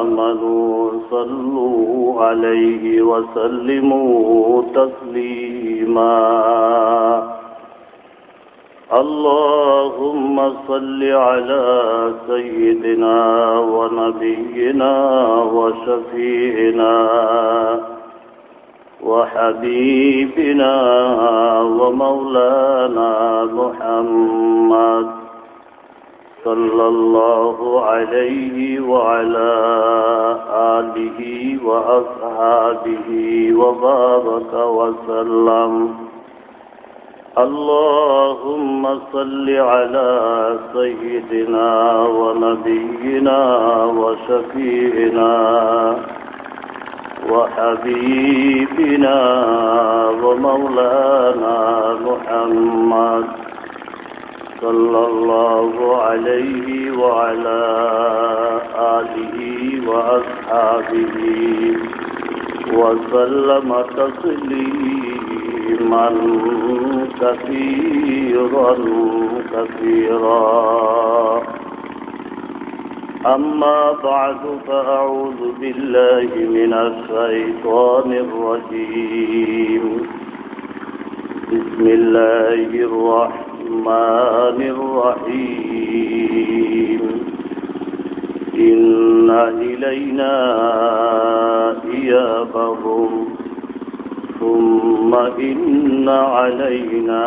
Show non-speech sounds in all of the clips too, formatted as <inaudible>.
آمنوا صلوا عليه وسلموا تسليما. اللهم صل على سيدنا ونبينا وشفيعنا وحبيبنا ومولانا محمد صلى الله عليه وعلى آله وأصحابه وبارك وسلم. اللهم صل على سيدنا ونبينا وشفيعنا وحبيبنا ومولانا محمد صلى الله عليه وعلى آله وأصحابه وسلم تسليما كثيرا كثيرا. أما بعد فأعوذ بالله من الشيطان الرجيم. بسم الله الرحمن الرحيم. إن إلينا إيابهم. ثم إن علينا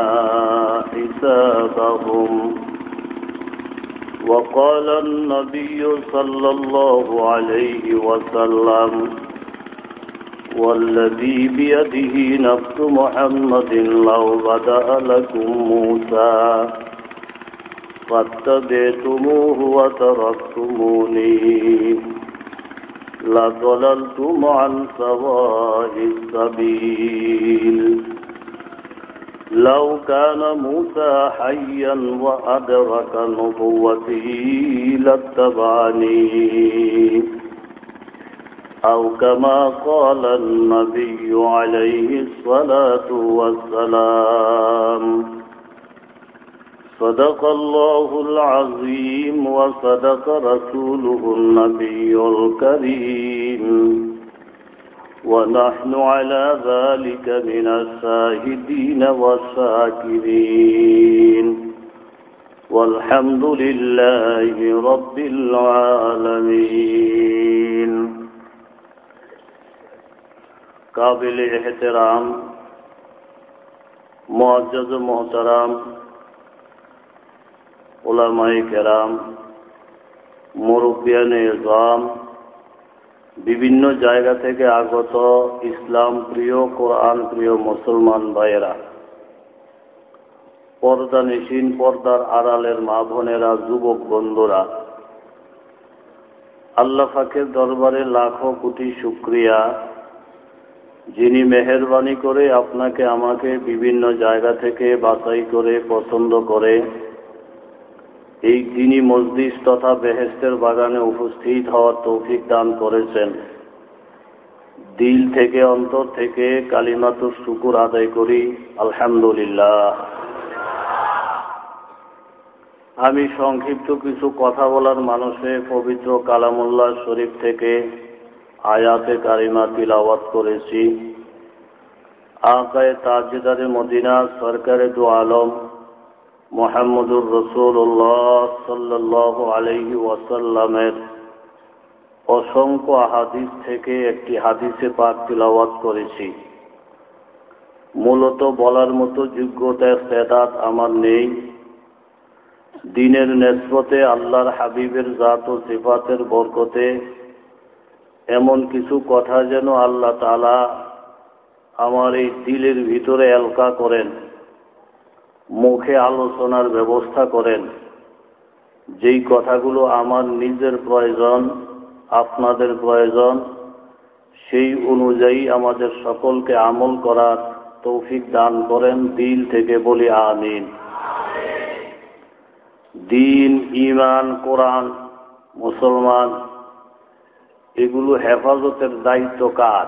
حسابهم. وقال النبي صلى الله عليه وسلم والذي بيده نفس محمد لو بدأ لكم موسى. فاتبعتموه وتركتموني. لضللتم عن سواء السبيل. لو كان موسى حيا وأدرك نبوته لاتبعني. أو كما قال النبي عليه الصلاة والسلام. صدق الله العظيم وصدق رسوله النبي الكريم. ونحن على ذلك من الشاهدين والشاكرين. والحمد لله رب العالمين. قابل احترام معزز محترام علماء کرام মুরব্বিয়ান ইসলাম বিভিন্ন জায়গা থেকে আগত ইসলাম প্রিয় কোরআন প্রিয় মুসলমান ভাইয়েরা পর্দা নিশিন পর্দার আড়ালের মা বোনেরা যুবক বন্ধুরা আল্লাহ ফাঁকের দরবারে লাখো কোটি শুক্রিয়া যিনি মেহরবানি করে আপনাকে আমাকে বিভিন্ন জায়গা থেকে বাছাই করে, পছন্দ করে, এই তিনি মসজিদ তথা বেহেস্তের বাগানে উপস্থিত হওয়ার তৌফিক দান করেছেন। দিল থেকে, অন্তর থেকে কালিমাতুর শুকুর আদায় করি, আলহামদুলিল্লাহ। আমি সংক্ষিপ্ত কিছু কথা বলার মানুষে পবিত্র কালামুল্লাহ শরীফ থেকে আয়াতে কারিমা তিলাওয়াত করেছি। আকায় তাজদারে মদিনা, সরকারে দু আলম, মোহাম্মদুর রসুল্লাহ সাল্লাহ আলহি ওয়াসাল্লামের অসংখ্য হাদিস থেকে একটি হাদিসে পাক তিলাওয়াত করেছি। মূলত বলার মতো যোগ্যতার সেদাত আমার নেই। দিনের নেসবতে আল্লাহর হাবিবের জাত ও সিফাতের বরকতে এমন কিছু কথা যেন আল্লাহ তালা আমার এই দিলের ভিতরে এলকা করেন মুখে আলোচনার ব্যবস্থা করেন। যেই কথাগুলো আমার নিজের প্রয়োজন আপনাদের প্রয়োজন সেই অনুযায়ী আমাদের সকলকে আমল করার তৌফিক দান করেন দিল থেকে বলি আমিন। দিন ইমান কোরআন মুসলমান এগুলো হেফাজতের দায়িত্ব কার?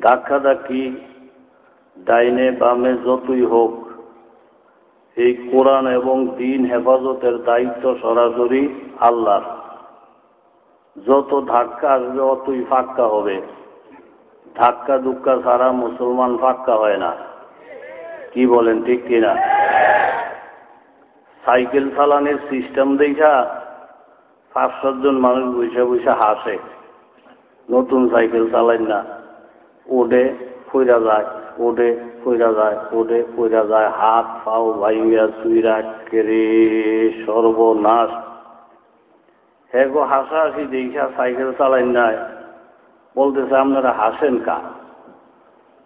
ধাক্কা ধাক্কি ডাইনে বামে যতই হোক, এই কোরআন এবং দিন হেফাজতের দায়িত্ব সরাসরি আল্লাহর। যত ধাক্কা আসবে, অতই ফাক্কা হবে। ধাক্কা দুক্কা ছাড়া মুসলমান ফাক্কা হয় না। কি বলেন, ঠিক কিনা? সাইকেল চালানোর সিস্টেম দেখা পাঁচ সাতজন মানুষ বসে বসে হাসে। নতুন সাইকেল চালাই না। ওডে ফইরা যায় ওডে ফইরা যায় ওডে ফইরা যায়। হাত, পাও ভাইয়া চুইরা কেরে সর্বনাশ। হ্যাঁ গো হাসা হাসি দেখা সাইকেল চালাই নাই। বলতেছে, আপনারা হাসেন কা?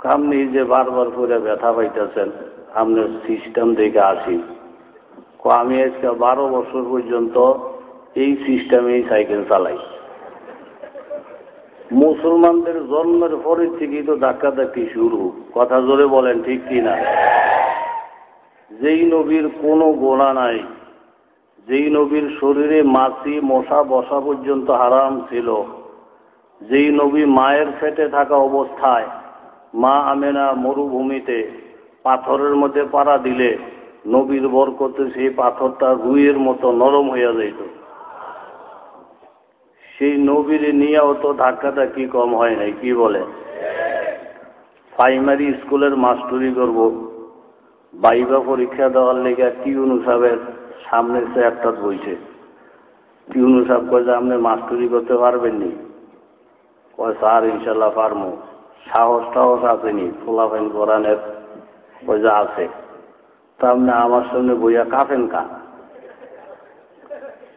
আপনি যে বারবার করে ব্যথা পাইতেছেন, আপনার সিস্টেম দেখে আসি। আমি আজকে বারো বছর পর্যন্ত এই সিস্টেমেই সাইকেল চালাই। মুসলমানদের জন্মের পরের থেকেই তো ধাক্কা ধাক্কি শুরু। কথা জোরে বলেন, ঠিক কিনা যেই নবীর কোনো গোড়া নাই, যেই নবীর শরীরে মাছি, মশা, বসা পর্যন্ত হারাম ছিল, যেই নবী মায়ের ফেটে থাকা অবস্থায় মা আমেনা মরুভূমিতে পাথরের মধ্যে পাড়া দিলে, নবীর বরকতে সেই পাথরটা রুইয়ের মতো নরম হইয়া যাইত। সেই নবীর নিয়েও তো কি কম হয় নাই, কি বলে? প্রাইমারি স্কুলের মাস্টরি করব। বাইবা পরীক্ষা দেওয়ার লেগে টিউন সাহেবের সামনে সে একটা বইছে। টিউন সাহেব কয়ে যে, আপনি মাস্টরি করতে পারবেননি কয়, স্যার ইনশাল্লাহ পারমু সাহস টাহস আসেনি, ফোলাফেন কোরআনের ওই আছে। তা আপনি আমার সামনে বইয়া কাফেন কা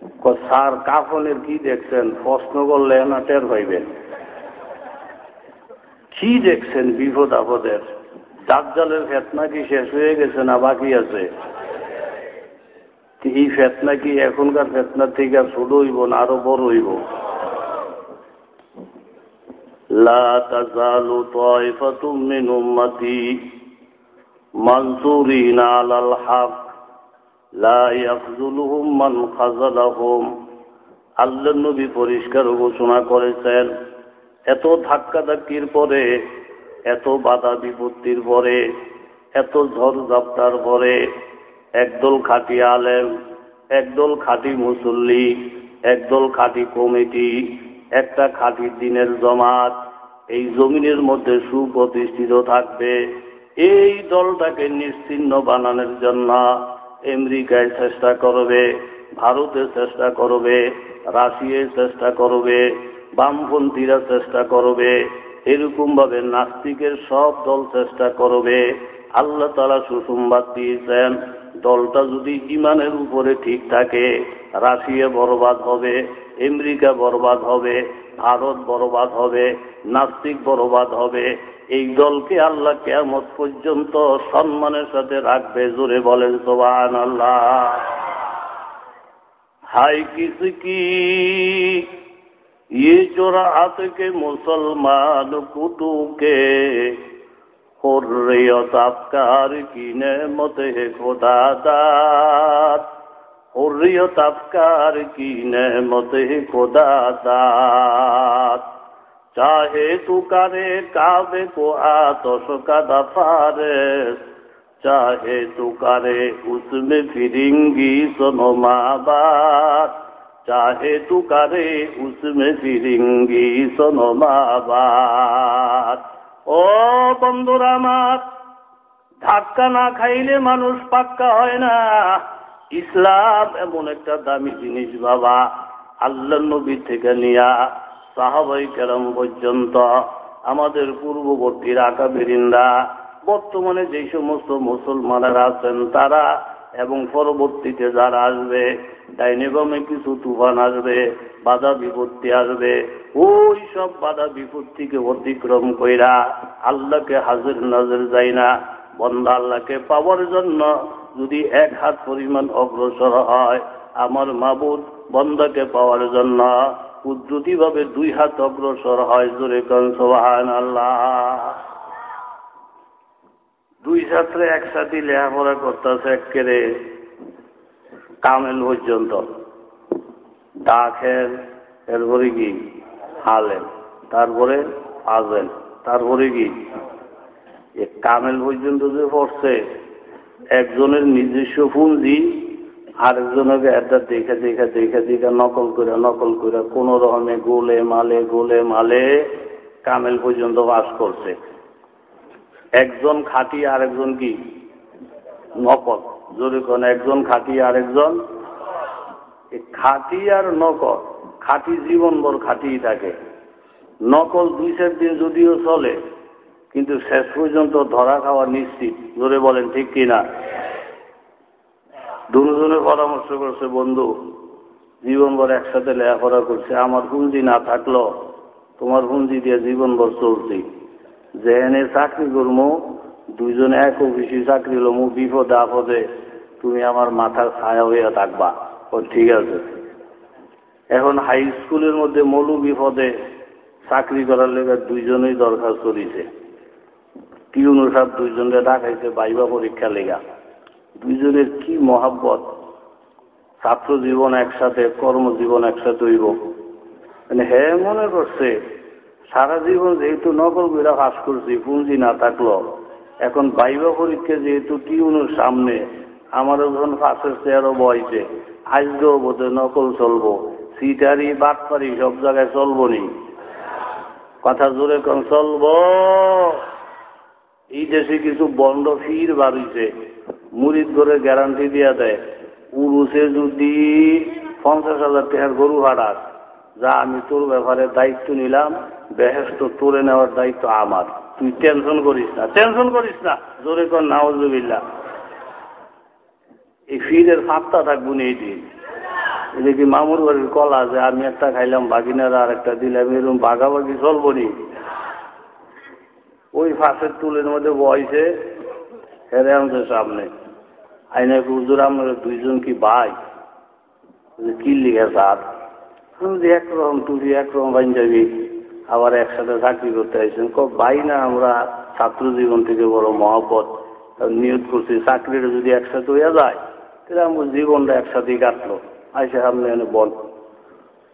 স্যার, কাফনের কি দেখছেন? প্রশ্ন করলে না টের পাইবেন কি দেখছেন বিপদ আপদের? দাজ্জালের ফেতনা কি শেষ হয়ে গেছে না বাকি আছে? এই ফেতনা কি এখনকার ফেতনা থেকে আর ছোট হইব না আরও বড় হইব? লা তাজালু তাইফাতুম মিন উম্মতি মানসুরিন আলাল হক লা মান নবী পরিষ্কার ঘোষণা করেছেন, এত ধাক্কা ধাক্কির পরে, এত বাধা বিপত্তির পরে, এত ঝড় ঝাপটার পরে, একদল খাঁটি আলেম, একদল খাঁটি মুসল্লি, একদল খাঁটি কমিটি, একটা খাটি দিনের জমাত, এই জমিনের মধ্যে সুপ্রতিষ্ঠিত থাকবে, এই দলটাকে নিশ্চিন্ন বানানোর জন্য আমেরিকায় চেষ্টা করবে ভারতে চেষ্টা করবে রাশিয়ায় চেষ্টা করবে, বামপন্থীরা চেষ্টা করবে এরকম ভাবে নাস্তিকের সব দল চেষ্টা করবে। আল্লাহ তালা সুসংবাদ দিয়েছেন, দলটা যদি ইমানের উপরে ঠিক থাকে, রাশিয়া বরবাদ হবে, আমেরিকা বরবাদ হবে, ভারত বরবাদ হবে, নাস্তিক বরবাদ হবে এই দলকে আল্লাহ কেমত পর্যন্ত সম্মানের সাথে রাখবে জোরে বলেন সোবান আল্লাহ হাই কিসকি ये चोरात के मुसलमान कुटू के हुर्रियत अफकार की नेमत है खुदा दात हुर्रियत अफकार की नेमत है চাহে তু কানে কাবে কো আতস কাদা ফারেস চাহে তু কারে উসমে ফিরিঙ্গি সোনো মা বাপ চাহে তু কারে উসমে ফিরিঙ্গি সোনো মা বাপ ও বন্ধুরা মাত ধাক্কা না খাইলে মানুষ পাক্কা হয় না ইসলাম এমন একটা দামি জিনিস বাবা আল্লাহ নবী থেকে নিয়া সাহাবাই কেরম পর্যন্ত, আমাদের পূর্ববর্তী রাকা বেরিন্দা, বর্তমানে যে সমস্ত মুসলমানেরা আছেন তারা এবং পরবর্তীতে যারা আসবে, ডাইনে বামে কিছু তুফান আসবে, বাধা বিপত্তি আসবে, ওই সব বাধা বিপত্তিকে অতিক্রম কইরা আল্লাহকে হাজির নজর যায় না। বন্ধা আল্লাহকে পাওয়ার জন্য যদি এক হাত পরিমাণ অগ্রসর হয়, আমার মাবুদ বন্দাকে পাওয়ার জন্য উদ্যুতি ভাবে দুই হাত অগ্রসর হয় জোরে কনসবাহান আল্লাহ দুই ছাত্রে একসাথে লেখাপড়া করতেছে একেরে কামেল পর্যন্ত। ডাকের এরপরে কি? হালেন তারপরে আজেন তারপরে কি? কামেল পর্যন্ত যে পড়ছে, একজনের নিজস্ব পুঁজি আরেকজনকে একটা দেখে দেখে দেখে দেখে, নকল করে নকল করে কোন রকমে গোলে, মালে গোলে, মালে কামেল পর্যন্ত বাস করছে। একজন খাটি, আরেকজন কি? নকল। জোরে কোন, একজন খাটি, আরেকজন? খাটি আর নকল, খাটি জীবনভর থাকে। নকল দুই চার দিন যদিও চলে, কিন্তু শেষ পর্যন্ত ধরা খাওয়া নিশ্চিত। জোরে বলেন, ঠিক কিনা? দুজনে পরামর্শ করছে, বন্ধু, জীবনভর একসাথে লেখাপড়া করছে, আমার পুঁজি না থাকল তোমার পুঁজি দিয়ে জীবনভর চলছি। যেখানে চাকরি করব দুইজনে এক অফিসে চাকরি লমু, বিপদে আপদে তুমি আমার মাথার ছায়া হইয়া থাকবা। ও, ঠিক আছে। এখন হাই স্কুলের মধ্যে মলু বিপদে চাকরি করার লেগে দুইজনেই দরকার করিছে টিউনু সাহেব দুইজনকে ডাকাইছে বাইবা পরীক্ষা লেগা। দুইজনের কি মহাব্বত? ছাত্র জীবন একসাথে কর্মজীবন একসাথে হইব। মানে হ্যাঁ মনে করছে, সারা জীবন যেহেতু নকল করে পাস করছি, পুঁজি না থাকল, এখন বাইবা পরীক্ষা যেহেতু টিউনের সামনে, আমারও যখন ফাঁসের চেয়ারও বয়সে আজকেও বোধে নকল চলবো, সিটারি, বাটপারি সব জায়গায় চলবো নি কথা জোরে কম চলবো। এই দেশে কিছু বন্ড ফির বাড়িছে। মুড়িদ করে গ্যারান্টি দিয়া দেয়। উরুসে যদি পঞ্চাশ হাজার টাকার গরু হারাস, যা আমি তোর ব্যাপারে দায়িত্ব নিলাম বেহেস্ত তোরে নেওয়ার দায়িত্ব আমার। তুই টেনশন করিস না টেনশন করিস না। জোরে কর নাওজবিল্লা এই ফিরের ফাঁকটা থাকব এই দিন। এদিকে মামুর বাড়ির কলা যে আমি একটা খাইলাম, বাগিনারা আর একটা দিলাম এরকম বাঘাবাগি চলবো নি। ওই ফাঁসের তুলের মধ্যে বয়সে হেরে আনছে সামনে। আইনে হুজুর আমরা দুইজন কি ভাই? কি লিখে স্যার একরকম টুপি একরকম পাঞ্জাবি, আবার একসাথে চাকরি করতে আসছেন ক ভাই না আমরা ছাত্র জীবন থেকে বড় মহব্বত নিয়োগ করছি, চাকরিটা যদি একসাথে হইয়া যায়, তাহলে আমার জীবনটা একসাথেই কাটলো। আইসে সামনে এনে বল।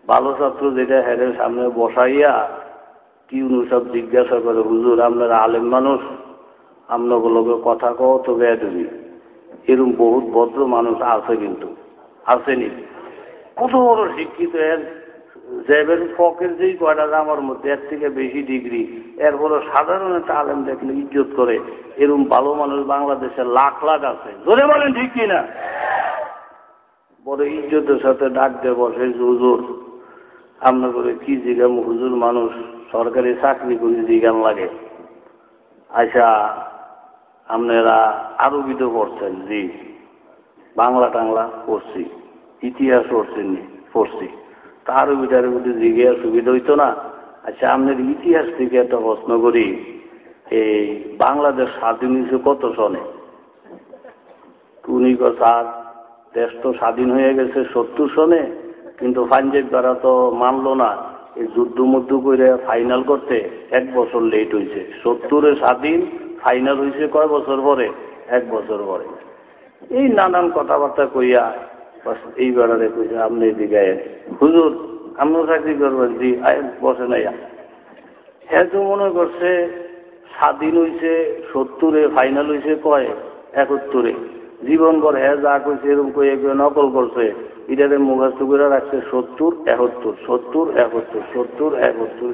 ভালো ছাত্র যেটা হেডের সামনে বসাইয়া টিউনু সব জিজ্ঞাসা করে, হুজুর, আপনারা আলেম মানুষ? আপনাগুলোকে কথা কও তো বেদবি এরকম বহুত ভদ্র মানুষ আছে কিন্তু আসেনি কত বড় শিক্ষিত এর জেবের ফকের যেই কয়টা আমার মধ্যে, এর থেকে বেশি ডিগ্রি। এরপরে সাধারণ একটা আলেম দেখলে ইজ্জত করে। এরকম ভালো মানুষ বাংলাদেশে লাখ লাখ আছে। ধরে বলেন ঠিক কিনা বড় ইজ্জতের সাথে ডাক দিয়ে বসে, হুজুর, আপনার করে কি জিগাম হুজুর মানুষ সরকারি চাকরি করে জিগান লাগে। আচ্ছা আপনারা আরবিতে পড়ছেন জি বাংলা টাংলা পড়ছি, ইতিহাস পড়ছেন পড়ছি। তা আরবি টারবিতে জিজ্ঞাসা সুবিধা হইতো না আচ্ছা আপনার ইতিহাস থেকে একটা প্রশ্ন করি এই বাংলাদেশ স্বাধীন হয়েছে কত সনে? উনি স্যার, দেশ তো স্বাধীন হয়ে গেছে সত্তর সনে, কিন্তু পাঞ্জাব দ্বারা তো মানলো না। এই যুদ্ধ মুদ্ধ করে ফাইনাল করতে এক বছর লেট হয়েছে সত্তরে স্বাধীন ফাইনাল হয়েছে কয় বছর পরে? এক বছর পরে। এই নানান কথাবার্তা কইয়া এই বেড়ারে কইছে, আপনি এদিকে হুজুর আমিও চাকরি করবেন? জি বসে নাই হ্যাঁ মনে করছে, স্বাধীন হয়েছে সত্তরে ফাইনাল হয়েছে কয়? একাত্তরে। জীবন ভর হ্যাঁ যা কইছে এরকম কয়ে নকল করছে। এটারে মুখাস্ত করে রাখছে, সত্তর, একাত্তর সত্তর একাত্তর সত্তর, একাত্তর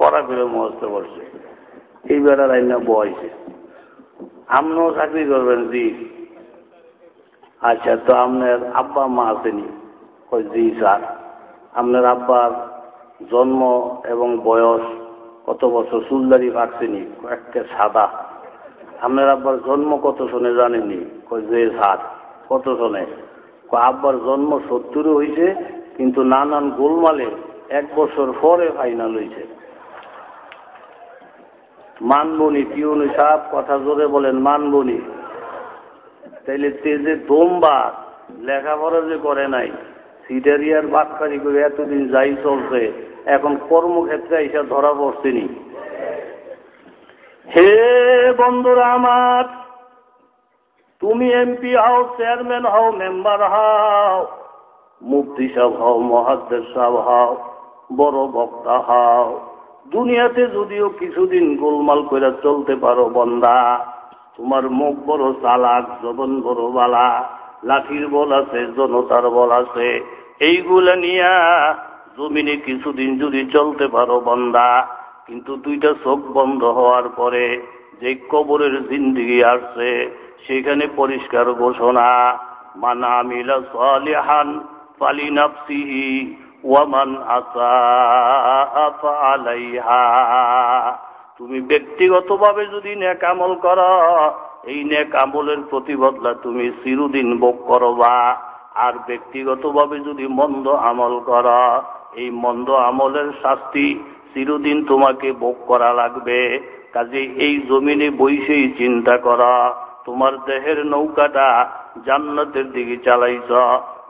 করা করে মুখস্থ করছে। এই বেড়ার আইনা বয়সে। আপনিও চাকরি করবেন, জি। আচ্ছা তো আপনার আব্বা মা আসেনি ওই জি, স্যার। আপনার আব্বার জন্ম এবং বয়স কত বছর? চুলদারি পাকছেনি একটা সাদা। আপনার আব্বার জন্ম কত শোনে জানেনি কই যে সাত কত শোনে? আব্বার জন্ম সত্তরে হয়েছে কিন্তু নানান গোলমালে এক বছর পরে ফাইনাল হয়েছে মানবনি পিউনি সাপ কথা জোরে বলেন মানবনি তাইলে তেজে দমবার লেখাপড়া যে করে নাই সিডারিয়ার বাটকারি করে এতদিন যাই চলছে, এখন কর্মক্ষেত্রে এসে ধরা পড়ছেনি হে বন্ধুরা আমার, তুমি এমপি হও, চেয়ারম্যান হও, মেম্বার হও, মুফতি সাহেব হও, মহাদ্দেশ সাহেব হও, বড় বক্তা হও। দুনিয়াতে যদিও কিছুদিন গোলমাল করে চলতে পারো বন্দা, তোমার মুখ বড় চালাক, জবন বড় বালা, লাঠির বল আছে, জনতার বল আছে, এইগুলা নিয়া জমিনে কিছুদিন যদি চলতে পারো বন্দা, কিন্তু দুইটা চোখ বন্ধ হওয়ার পরে যে কবরের জিন্দিগি আসছে, সেখানে পরিষ্কার ঘোষণা, মানা মিলা সালিহান ফালি নাফসিহি ওয়ামান আসা আলাইহা তুমি ব্যক্তিগতভাবে যদি নেক আমল করো, এই নেক আমলের প্রতিবদলা তুমি চিরদিন ভোগ করবা। আর ব্যক্তিগতভাবে যদি মন্দ আমল কর, এই মন্দ আমলের শাস্তি চিরদিন তোমাকে ভোগ করা লাগবে। কাজে এই জমিনে বইসেই চিন্তা করা, তোমার দেহের নৌকাটা জান্নাতের দিকে চালাইছ,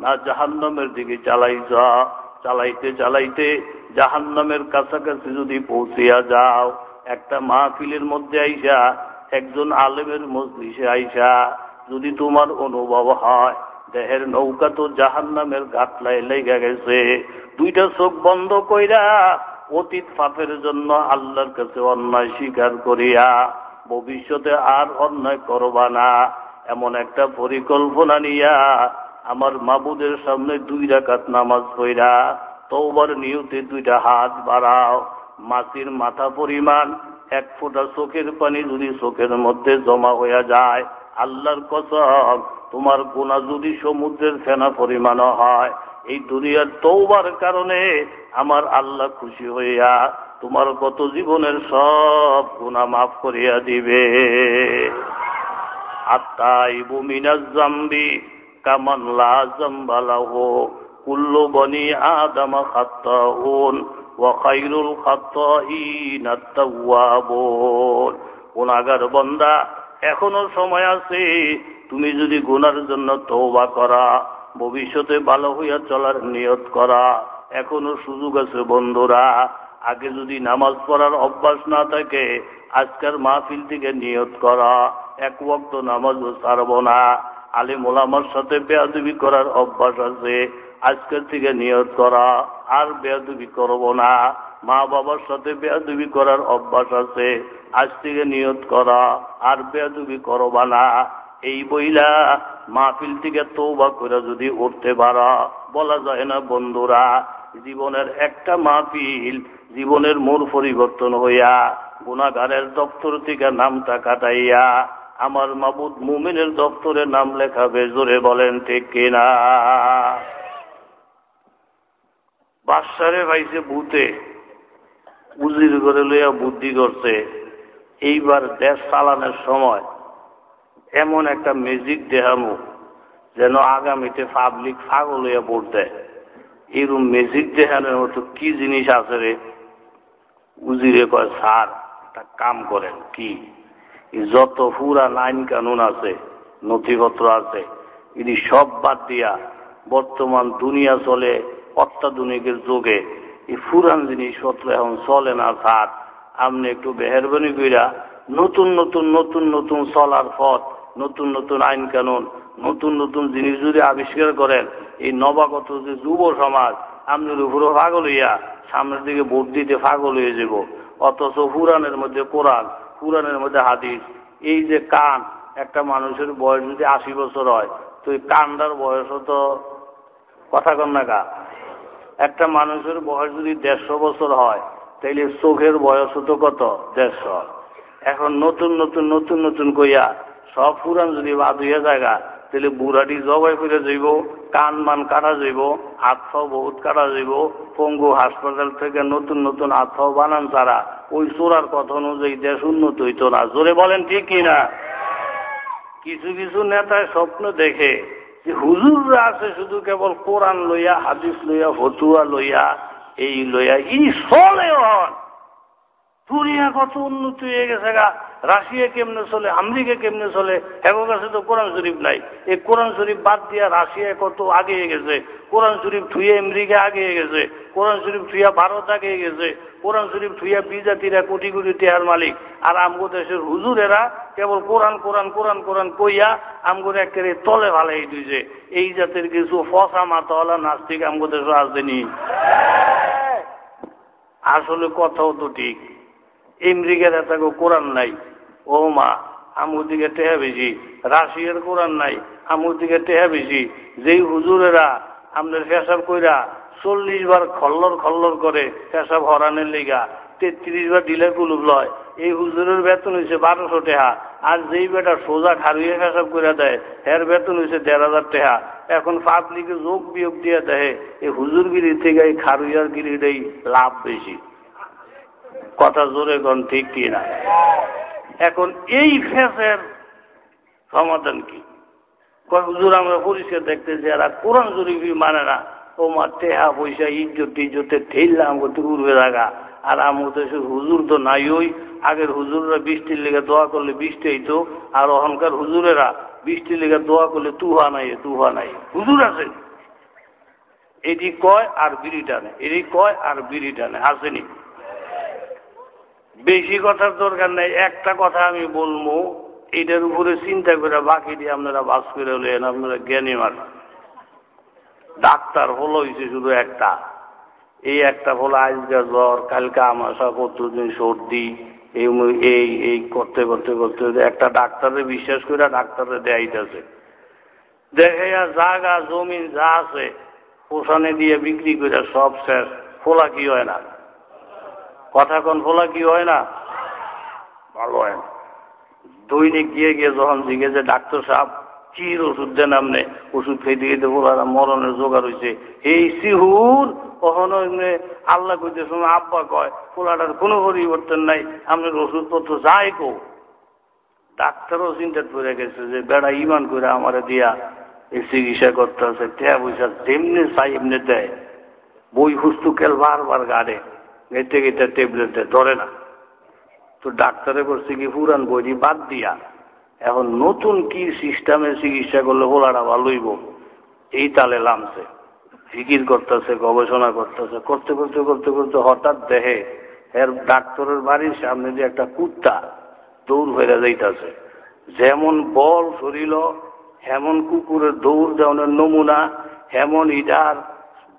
না জাহান্নামের দিকে চালাইছ। চালাইতে চালাইতে জাহান্নামের কাছাকাছি যদি পৌঁছিয়া যাও, একটা মাহফিলের মধ্যে আইসা, একজন আলেমের মজলিসে আইসা, যদি তোমার অনুভব হয়, দেহের নৌকা তো জাহান নামের গাটলায় লেগে গেছে। দুইটা চোখ বন্ধ কইরা অতীত পাপের জন্য আল্লাহর কাছে অন্যায় স্বীকার করিয়া, ভবিষ্যতে আর অন্যায় করবা না। এমন একটা পরিকল্পনা নিয়া আমার মাবুদের সামনে দুই রাকাত নামাজ পইরা তোবার নিয়তে দুইটা হাত বাড়াও। মাসির মাথা পরিমাণ এক ফোঁটা চোখের পানি যদি চোখের মধ্যে জমা হইয়া যায়, আল্লাহর কসম, তোমার গুণা যদি সমুদ্রের ফেনা পরিমাণ হয়। এই দুনিয়ার তৌবার কারণে আমার আল্লাহ খুশি হইয়া তোমার কত জীবনের সব গুণা মাফ করিয়া দিবে। আত্মাই বুমিনা জাম্বি। কামান লা জাম্বালাহ কুল্লু বনি আদম খাত্তাউন ওয়া খায়রুল খাত্তাইন এখনও সময় আছে, তুমি যদি গুনার জন্য তওবা করা, ভবিষ্যতে ভালো হইয়া চলার নিয়ত করা, এখনও সুযোগ আছে বন্ধুরা। আগে যদি নামাজ পড়ার অভ্যাস না থাকে, আজকের মাহফিল থেকে নিয়ত করা, এক ওয়াক্ত নামাজও ছাড়ব না। আলী মোলামার সাথে বেয়াদবি করার অভ্যাস আছে। আজকের থেকে নিয়ত করা, আর বেয়াদবি করব না। মা বাবার সাথে বেয়াদুবি করার অভ্যাস আছে। আজ থেকে নিয়ত করা, আর বেয়াদুবি করবা না। এই বইলা মাহফিল থেকে তৌবা করে যদি উঠতে পারা, বলা যায় না বন্ধুরা, জীবনের একটা মাহফিল জীবনের মূল পরিবর্তন হইয়া গুণাগারের দপ্তর থেকে নামটা কাটাইয়া আমার মাবুদ মুমিনের দপ্তরে নাম লেখাবে জোরে বলেন, ঠিক কিনা? বাসারে ভাইছে ভূতে, উজির করে লইয়া বুদ্ধি করছে এইবার দেশ চালানোর সময় এমন একটা ম্যাজিক দেহামু যেন আগামীতে পাবলিক ফাগল হইয়া পড়তে। এরকম ম্যাজিক দেখানোর মতো কি জিনিস আছে রে? উজিরে কয়, স্যার, একটা কাম করেন, কি? যত পুরা আইন কানুন আছে, নথিপত্র আছে এটি সব বাদ দিয়া বর্তমান দুনিয়া চলে, অত্যাধুনিকের যুগে। এই ফুরান জিনিসপত্র এখন চলে না স্যার আপনি একটু মেহরবানি কইরা নতুন নতুন নতুন নতুন চলার পথ, নতুন নতুন আইন কানুন, নতুন নতুন জিনিস যদি আবিষ্কার করেন, এই নবাগত যে যুব সমাজ, আপনার উপরে পাগল হইয়া সামনের দিকে ভোট দিতে পাগল হয়ে যাব। অথচ পুরাণের মধ্যে কোরআন পুরাণের মধ্যে হাদিস, এই যে কান, একটা মানুষের বয়স যদি আশি বছর হয়, তো এই কানটার বয়সও তো কথা কন না কা একটা মানুষের বয়স যদি দেড়শো বছর হয়, তাইলে চোখের বয়স তো কত? দেড়শো। এখন নতুন নতুন নতুন নতুন কইয়া সব পুরান যদি বাদ হইয়া জায়গা তাহলে বুড়াটি জবাই করে যাইব কান মান কাটা যাইব হাত বহুত কাটা যাইব পঙ্গু হাসপাতাল থেকে নতুন নতুন হাত বানান ছাড়া ওই চোরার কথা অনুযায়ী দেশ উন্নত হইতো না। জোরে বলেন ঠিক কিনা কিছু কিছু নেতায় স্বপ্ন দেখে যে হুজুররা আছে শুধু কেবল কোরআন লইয়া, হাদিস লইয়া, ফতুয়া লইয়া, এই লইয়া ই চলে হন। দুনিয়া কত উন্নতি হয়ে গেছে গা। রাশিয়া কেমনে চলে, আমেরিকা কেমনে চলে এখন কাছে তো কোরআন শরীফ নাই। এই কোরআন শরীফ বাদ দিয়া রাশিয়া কত আগে গেছে। কোরআন শরীফ থুয়ে আমেরিকা আগে গেছে। কোরআন শরীফ থুইয়া ভারত আগে গেছে। কোরআন শরীফ থুইয়া বিজাতিরা কোটি কোটি টেহার মালিক। আর আমগো দেশের হুজুরেরা কেবল কোরআন কোরআন কোরআন কোরআন কইয়া আমগোর একেবারে তলে ভালাই দিয়েছে এই জাতের কিছু ফসা মাতাওয়ালা নাস্তিক আমগো দেশ আসবেনি আসলে কথাও তো ঠিক। আমেরিকার এত কোরআন নাই। ও মা আমুর দিকে টেহা বেশি। রাশিয়ার কোরআন নাই আমুর দিকে টেহা বেশি। যেই হুজুরেরা আপনার ফেসাব কইরা চল্লিশ বার খল্লর খল্লর করে ফেসাব হরানের লিগা, তেত্রিশ বার ডিলে কুলুপ লয়। এই হুজুরের বেতন হয়েছে বারোশো টেহা। আর যেই বেটা সোজা খারুয়ে ফেসাব করে দেয় এর বেতন হয়েছে দেড় হাজার টেহা। এখন পাবলিকে যোগ বিয়োগ দিয়ে দেয় এই হুজুরগিরি থেকে এই খারুইয়ার গিরিটাই লাভ বেশি। কথা জোরে গন ঠিক কি না এখন এই ফেসের সমাধান কি? হুজুর, আমরা পরিষ্কার দেখতেছি আর কোরআন জরিফি মানে না। ও মা টেহা পয়সা, ইজ্জত টিজ্জতে ঠেললাম করতে উড়বে থাকা আর আমার তো হুজুর তো নাই ওই। আগের হুজুররা বৃষ্টির লেগে দোয়া করলে বৃষ্টি হইতো, আর অহংকার হুজুরেরা বৃষ্টির লেগে দোয়া করলে তুহা নাই তুহা নাই। হুজুর আছে? এটি কয় আর বিড়ি টানে, এটি কয় আর বিড়ি টানে, আসেনি। বেশি কথার দরকার নেই, একটা কথা আমি বলব, এটার উপরে চিন্তা করে বাকি দিয়ে আপনারা বাস করে হলেন আপনারা জ্ঞানী মানুষ। ডাক্তার হলো হয়েছে শুধু একটা। এই একটা হলো আজকে জ্বর, কালকে আমাশা কতদিন সর্দি, এই এই করতে করতে করতে একটা ডাক্তারে বিশ্বাস করে ডাক্তারে দেয়াইতেছে। দেখে জাগা, জমিন যা আছে পোষণে দিয়ে বিক্রি করে সব শেষ, ফোলা কি হয় না? কথা কন ফোলা কি হয় না? ভালো হয় না। দৈনিক গিয়ে গিয়ে যখন জিজ্ঞেস, ডাক্তার সাহেব, চির ওষুধ দেন আপনি? ওষুধ খেতে খেতে বলারা মরণের জোগাড় হয়েছে এই সিহুর, কখনো আল্লাহ কইতে সময় আব্বা কয় পোলাটার কোনো পরিবর্তন নাই, আপনার ওষুধপত্র যাই কো ডাক্তারও চিন্তা করে গেছে যে, বেড়া, ইমান করে আমার দিয়া এই চিকিৎসা করতে আছে টেয়া পয়সা তেমনি চাই, এমনি দেয়। বই কেল বারবার গাড়ে। গেতে টেবলেট দেয় ধরে না। তো ডাক্তারে করছে কি পুরান বইটি বাদ দিয়া, এখন নতুন কি সিস্টেমে চিকিৎসা করলে হোলাটা ভালোইব এই তালে লামছে ফিকির করতেছে, গবেষণা করতেছে, করতে করতে করতে করতে হঠাৎ দেহে এর ডাক্তারের বাড়ির সামনে যে একটা কুত্তা দৌড় হয়ে যাইতেছে। যেমন বল শরীর হেমন কুকুরের দৌড়, যেমন নমুনা হেমন ইডার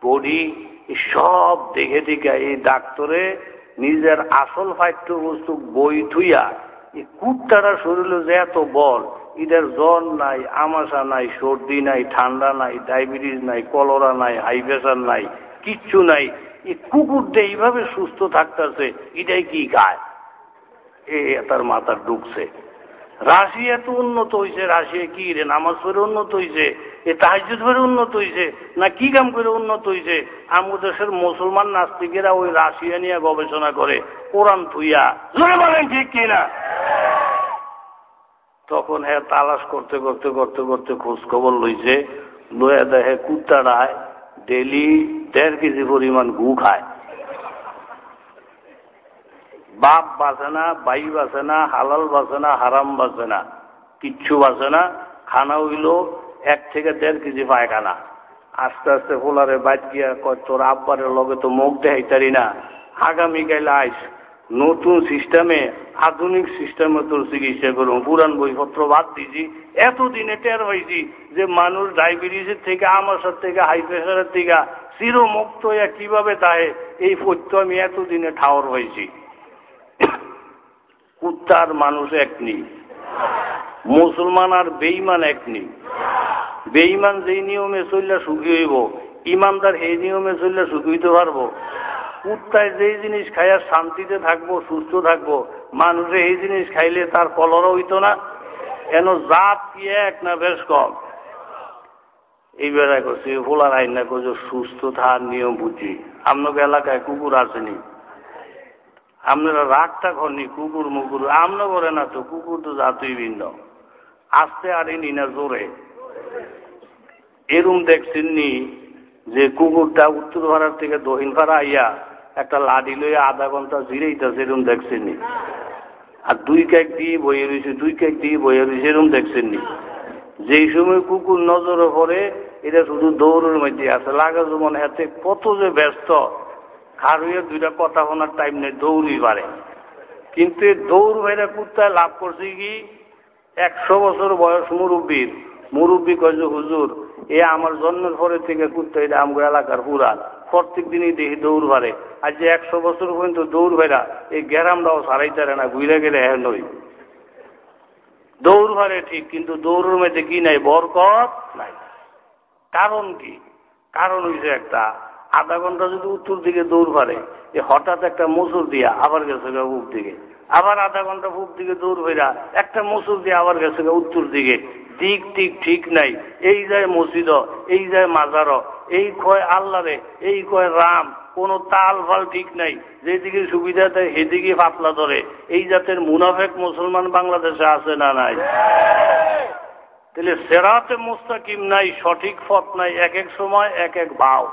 বডি সব দেখে দেখে এই ডাক্তরে নিজের আসল ফাইট্য বস্তু বই থুইয়া, এই কুত্তারা শরীরে যে এত বল, এদের জ্বর নাই, আমাশা নাই, সর্দি নাই, ঠান্ডা নাই, ডায়াবেটিস নাই, কলরা নাই, হাই প্রেশার নাই, কিচ্ছু নাই। এই কুকুরটা এইভাবে সুস্থ থাকতেছে, এটাই কি গায়? এ, তার মাথা ঢুকছে। রাশিয়া তো উন্নত হয়েছে রাশিয়া কি রে, নামাজ পড়ে উন্নত হয়েছে এ তাহাজুদ করে উন্নত হয়েছে না কি কাম করে উন্নত হয়েছে আমার দেশের মুসলমান নাস্তিকেরা ওই রাশিয়া নিয়ে গবেষণা করে, কোরআন থুইয়া, জোরে বলেন ঠিক কিনা তখন হ্যাঁ তালাশ করতে করতে করতে করতে খোঁজ খবর লইছে লয়ে দেখে কুত্তাটায় ডেলি দেড় কেজি পরিমাণ গু খায়। বাপ বাঁচে না বাই বাঁচে না হালাল বাঁচে না হারাম বাঁচে না কিচ্ছু বাঁচে না খানা হইল এক থেকে দেড় কেজি পায়খানা। আস্তে আস্তে ফোলারে বাদ গিয়া কয়, তোর আব্বারের লগে তো মুখ দেখাইতারি না। আগামীকাল আইস, নতুন সিস্টেমে, আধুনিক সিস্টেমে তোর চিকিৎসা করুন পুরান বইপত্র বাদ দিছি, এতদিনে টের হয়েছি যে মানুষ ডায়াবেটিসের থেকে আমাশার থেকে, হাই প্রেশারের থেকে, চিরমুক্ত কীভাবে তাহে এই পথ্য আমি এতদিনে ঠাওর হয়েছি কুত্তার মানুষ এক নেই। মুসলমান আর বেইমান এক নেই। বেইমান যেই নিয়মে চললে সুখী হইব ইমানদার সেই নিয়মে চললে সুখী হইতে পারব। কুত্তায় যেই জিনিস খাইয়া শান্তিতে থাকব, সুস্থ থাকব, মানুষে এই জিনিস খাইলে তার কলরও হইতো না। কেন জাত কি এক না বেশ কম? এই বেড়ায় করছি ফোলার আইন না করছে সুস্থ থাকার নিয়ম বুঝি। আপনাকে এলাকায় কুকুর আসেনি। আপনারা রাগটা ঘরনি কুকুর মুকুর, আমনা করে না তো, কুকুর তো জাতই ভিন্ন। আসতে আরেনি না জোরে। এরম দেখছেননি যে কুকুরটা উত্তর ভাড়ার থেকে দক্ষিণ ভাড়া আইয়া একটা লাডি লইয়া আধা ঘণ্টা জিরেইতেছে, এরম দেখছেননি আর দুই কেক দিয়ে বইয়ে রয়েছে দুই কেক দিয়ে বইয়ে রয়েছে এরম দেখছেননি যেই সময় কুকুর নজরে পড়ে, এটা শুধু দৌড়ের মধ্যে আছে। লাগা যেমন হাতে কত যে ব্যস্ত। খারুয়ে দুইটা কথা শোনার টাইম নেই, দৌড়ই পারে। কিন্তু দৌড় ভাইরা কুত্তায় লাভ করছে কি? একশো বছর বয়স মুরব্বীর। মুরব্বী কয় যে, হুজুর, এ আমার জন্মের পরে থেকে কুত্তা এটা আমগো এলাকার পুরান প্রত্যেক দিনই দেখি দৌড় ভারে আর যে একশো বছর পর্যন্ত দৌড় ভাইরা এই গ্যারামটাও সারাইতারে না, ঘুরে গেলে হ্যাঁ নই। দৌড় ভারে ঠিক, কিন্তু দৌড়ের মধ্যে কি নাই? বরকত নাই। কারণ কি? কারণ হইছে একটা আধা ঘণ্টা যদি উত্তর দিকে দৌড় ভারে এ হঠাৎ একটা মুসুর দিয়া আবার গেছে গা বুক দিকে। আবার আধা ঘণ্টা বুক দিকে দৌড় হইরা একটা মুসুর দিয়ে আবার গেছে গা উত্তর দিকে। দিক ঠিক ঠিক নাই। এই যায় মসজিদ, এই যায় মাজার, এই কয় আল্লাহরে, এই কয় রাম, কোন তাল ফাল ঠিক নাই। যেদিকে সুবিধা দেয় সেদিকে পাতলা ধরে। এই জাতের মুনাফেক মুসলমান বাংলাদেশে আছে না নাই? তাহলে সেরাতে মুস্তাকিম নাই, সঠিক পথ নাই, এক এক সময়, এক এক বাও।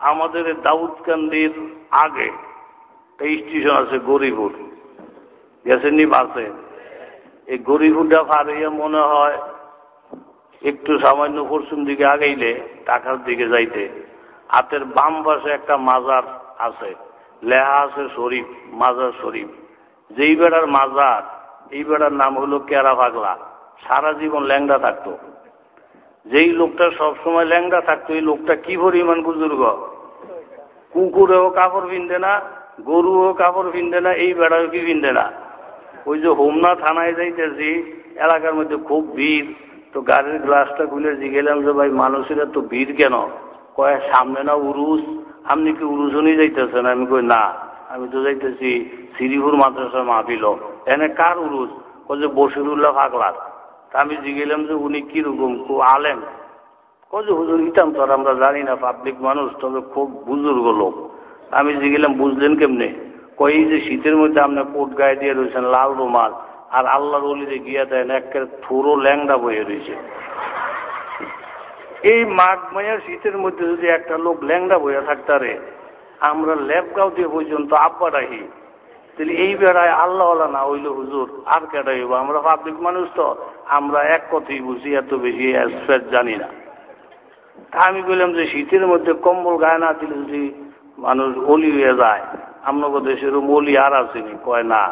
আমাদের দাউদকান্দির আগে স্টেশন আছে গরিবুর। গেছেন নি বাসে? এই গরিবুরটা পার হইয়া মনে হয় একটু সামান্য পশ্চিম দিকে আগাইলে টাকার দিকে যাইতে। হাতের বাম পাশে একটা মাজার আছে। লেহা আছে শরীফ, মাজার শরীফ। যেই বেড়ার মাজার, এই বেড়ার নাম হলো কেরা পাগলা। সারা জীবন ল্যাংড়া থাকতো। যেই লোকটা সবসময় ল্যাংড়া থাকতো, এই লোকটা কি পরিমাণ বুজুর্গ? কুকুরেও কাপড় পিনতে না, গরুও কাপড় পিনতে না, এই বেড়াও কি পিনতে না? ওই যে হোমনা থানায় যাইতেছি, এলাকার মধ্যে খুব ভিড়, তো গাড়ির গ্লাসটা খুলে জিগেলাম যে ভাই, মানুষের তো ভিড় কেন? কয়, সামনে না উরুস? আপনি কি উরুজনই যাইতেছেন? আমি কই, না। আমি তো যাইতেছি শ্রীপুর মাদ্রাসা মাহফিল। এনে কার উরুস? কয় যে বসিরুল্লাহ পাগলার। তা আমি জিগেলাম যে উনি কীরকম, খুব আলেন কয় হুজুর, ইতাম তো আর আমরা জানি না, পাবলিক মানুষ, তবে খুব বুজুর্গ লোক। আমি জিগেলাম, বুঝলেন কেমনে? কই যে শীতের মধ্যে আপনার কোট গায়ে দিয়ে রয়েছেন লাল রুমাল, আর আল্লাহর অলিতে গিয়া দেন, একের থুরো ল্যাংড়া বয়ে রয়েছে। এই মাঘ মায়ের শীতের মধ্যে যদি একটা লোক ল্যাংড়া বইয়া থাকতারে আমরা ল্যাবগাঁও দিয়ে পর্যন্ত আব্বা রাখি। তাহলে এই বেড়ায় আল্লাহওয়ালা না হইল হুজুর, আর কেটা হইব? আমরা পাবলিক মানুষ তো, আমরা এক কথাই বুঝি, এত বেশি জানি না। তা আমি বললাম যে শীতের মধ্যে কম্বল গায়ে না দিলে যদি মানুষ অলি হয়ে যায় আপনাকে দেশের অলি আর আসেনি কয় না।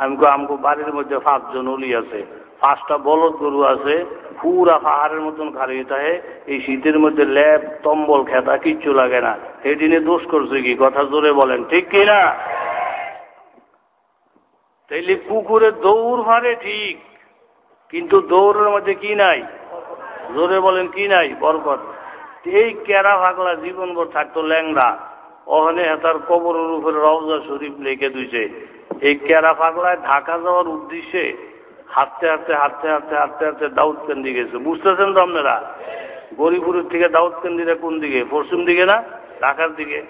আমি কো আমগো বাড়ির মধ্যে পাঁচজন অলি আছে। পাঁচটা বলদ গরু আছে, পুরা পাহাড়ের মতন খালি থাকে। এই শীতের মধ্যে ল্যাব তম্বল, খেতা কিচ্ছু লাগে না। সেদিনে দোষ করছে কি? কথা জোরে বলেন, ঠিক কি না? তাইলে কুকুরে দৌড় মারে ঠিক, কিন্তু দৌড়ের মধ্যে কি নাই? জোরে বলেন, কি নাই? বরকত। এই কেরা ভাগলা জীবনভর থাকতো ল্যাংড়া। ওখানে তার কবরের উপরে রওজা শরীফ লেখে দিছে এই কেরা পাগলায় ঢাকা যাওয়ার উদ্দেশ্যে হাঁটতে হাঁটতে হাঁটতে হাঁটতে হাঁটতে হাঁটতে দাউদকান্দি গেছে। বুঝতেছেন তো আপনারা? গরিপুরের থেকে দাউদকান্দিরা কোন দিকে? পশ্চিম দিকে না? ঢাকার দিকে।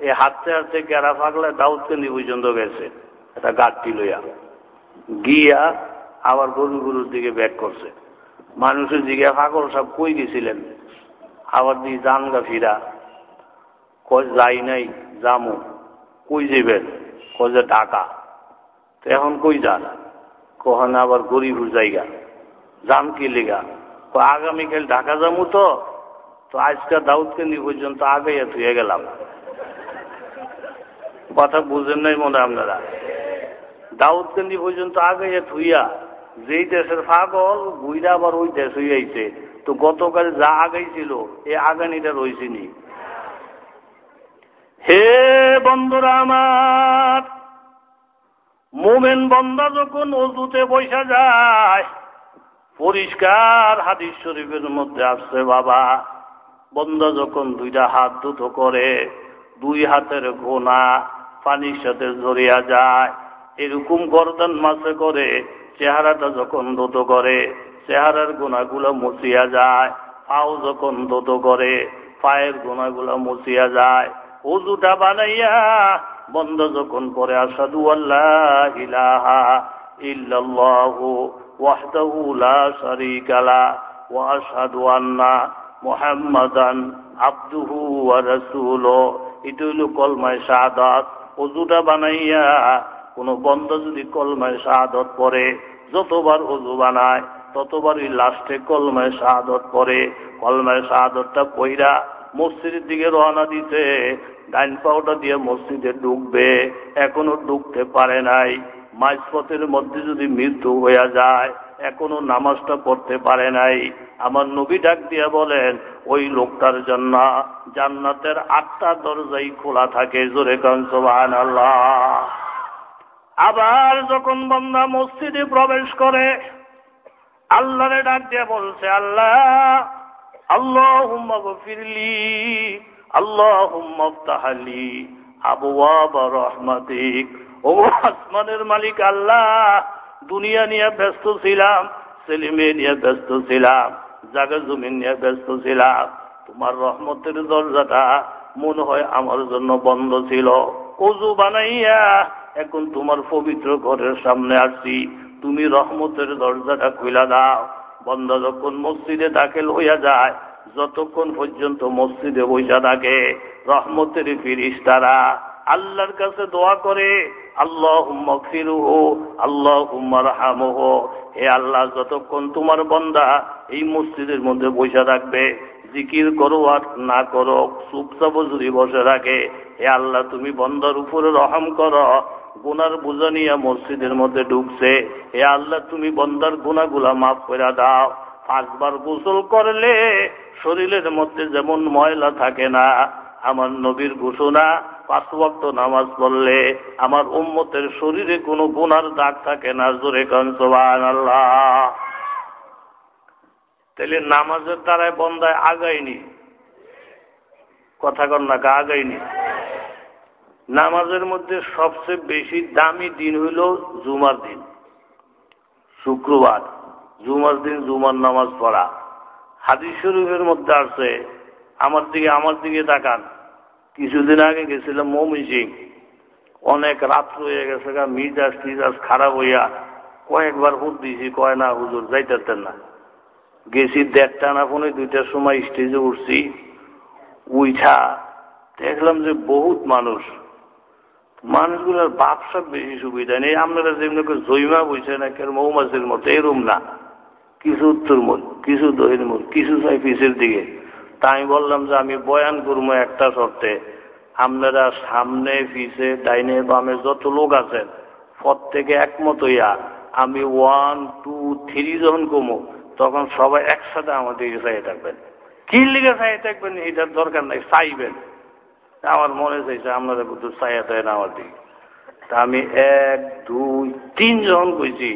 এই হাঁটতে হাঁটতে কেরা পাগলায় দাউদকান্দি পর্যন্ত গেছে। একটা গাড়টি লইয়া। গিয়া আবার গরুগুরুর দিকে ব্যাক করছে। মানুষের দিকে পাগল সব কই গেছিলেন আবার দিয়ে জানগা ফিরা। কয়, যাই নাই জামু কই যাবেন কয় যে ঢাকা। তো এখন কই যান? কখন আবার গরিবুর জায়গা। যান কি লেগা? আগামীকাল ঢাকা যামু তো। তো আজকে দাউদকান্দি পর্যন্ত আগে ধুয়ে গেলাম। কথা বুঝেন নাই মনে আপনারা? দাউদকান্দি পর্যন্ত আগে ধুইয়া যেই দেশের পাগল বুইরা আবার ওই দেশ হইয়াইছে। তো গতকাল যা আগাইছিল, এ আগানিটা রয়েছেনি হে বন্ধুরা আমার, মোমেন বন্দা যখন অজুতে বৈশা যায়, পরিষ্কার হাদিস শরীফের মধ্যে আসছে, বাবা, বন্দা যখন দুইটা হাত দুটো করে, দুই হাতের ঘোনা পানির সাথে জড়িয়া যায়, এরকম গরদান মাসে করে, চেহারাটা যখন দোতো করে চেহারার গোনাগুলো মুছিয়া যায়, পাও যখন দোতো করে, পায়ের গোনাগুলো মুছিয়া যায়। উজুটা বানাইয়া বন্ধ যখন পরে আসাদু আল্লাহ ইলাহা ইল্লাল্লাহু ওয়াহদাহু লা শারীকা লা ওয়া আশহাদু আন্না মুহাম্মাদান আবদুহু ওয়া রাসূলুহু এটা হলো কলমায় শাহাদাত। অজুটা বানাইয়া কোন বন্ধ যদি কলমায় শাহাদত পড়ে, যতবার অজু বানায় ততবারই লাস্টে কলমায় শাহাদত পড়ে কলমায় শাহাদতটা পইরা মসজিদের দিকে রওনা দিতে ডাইন পাউটা দিয়ে মসজিদে ঢুকবে এখনও ঢুকতে পারে নাই। মাঝপথের মধ্যে যদি মৃত্যু হইয়া যায়, এখনও নামাজটা পড়তে পারে নাই। আমার নবী ডাক দিয়ে বলেন, ওই লোকটার জন্য জান্নাতের আটটা দরজাই খোলা থাকে, জোরে কান আল্লাহ আবার যখন বন্দা মসজিদে প্রবেশ করে আল্লাহরে ডাক দিয়ে বলছে, আল্লাহ আল্লাহ ফিরলি আল্লাহ তাহালি আবুয়া রহমাতিক। ও আসমানের মালিক আল্লাহ, দুনিয়া নিয়ে ব্যস্ত ছিলাম ছেলে মেয়ে নিয়ে ব্যস্ত ছিলাম, জাগা জমিন নিয়ে ব্যস্ত ছিলাম। তোমার রহমতের দরজাটা মনে হয় আমার জন্য বন্ধ ছিল। কজু বানাইয়া এখন তোমার পবিত্র ঘরের সামনে আসছি। তুমি রহমতের দরজাটা খুলা দাও। বন্ধ যখন মসজিদে দাখিল হইয়া যায়, যতক্ষণ পর্যন্ত মসজিদে বৈশা থাকে রহমতের ফিরিস তারা আল্লাহর কাছে দোয়া করে আল্লাহ ফিরুহু আল্লাহ রাহামহ। হে আল্লাহ, যতক্ষণ তোমার বন্দা এই মসজিদের মধ্যে বৈশা থাকবে, জিকির করো আর না করো, চুপচাপ যদি বসে রাখে হে আল্লাহ, তুমি বন্দার উপরে রহম করো। গুনার বোঝা নিয়ে মসজিদের মধ্যে ঢুকছে। হে আল্লাহ, তুমি বন্দার গুনাগুলা মাফ করে দাও। পাঁচবার গোসল করলে শরীরের মধ্যে যেমন ময়লা থাকে না, আমার নবীর ঘোষণা, পাঁচ ওয়াক্ত নামাজ পড়লে আমার উম্মতের শরীরে কোনো গুনার দাগ থাকে না। জোরে কনসবান তাহলে নামাজের দ্বারায় বন্দায় আগাইনি কথা না আগাইনি নামাজের মধ্যে সবচেয়ে বেশি দামি দিন হইল জুমার দিন। শুক্রবার। জুমার দিন জুমার নামাজ পড়া। হাদিস শরীফের মধ্যে আছে, আমার দিকে আমার দিকে তাকান। কিছুদিন আগে গেছিলাম মমি সিং অনেক রাত্র হয়ে গেছে গা, মিজাজ টিজাজ খারাপ হইয়া কয়েকবার হুদ দিয়েছি কয় না হুজুর যাইতেন না। গেছি দেড়টা না ফোনে দুইটার সময় স্টেজে উঠছি। উইঠা দেখলাম যে বহুত মানুষ। মানুষগুলোর ব্যবসা বেশি সুবিধা নেই। আপনারা যেমনি জৈমা বইছে না কেন মৌমাছির মতো, এরম না। কিছু উত্তর মূল, কিছু দহির মূল, কিছু চাই পিসের দিকে। তা আমি বললাম যে আমি বয়ান করব একটা শর্তে। আপনারা সামনে, পিছে, ডাইনে, বামে যত লোক আছেন, প্রত্যেকে একমত হইয়া আমি ওয়ান টু থ্রি যখন কমো, তখন সবাই একসাথে আমার দিকে চাইয়ে থাকবেন। কি লিগে চাইয়ে থাকবেন, এটার দরকার নাই, চাইবেন। আমার মনে চাইছে আপনারা কিন্তু চাইয়া দেয় না আমার দিকে। তা আমি এক, দুই, তিন জন কইছি,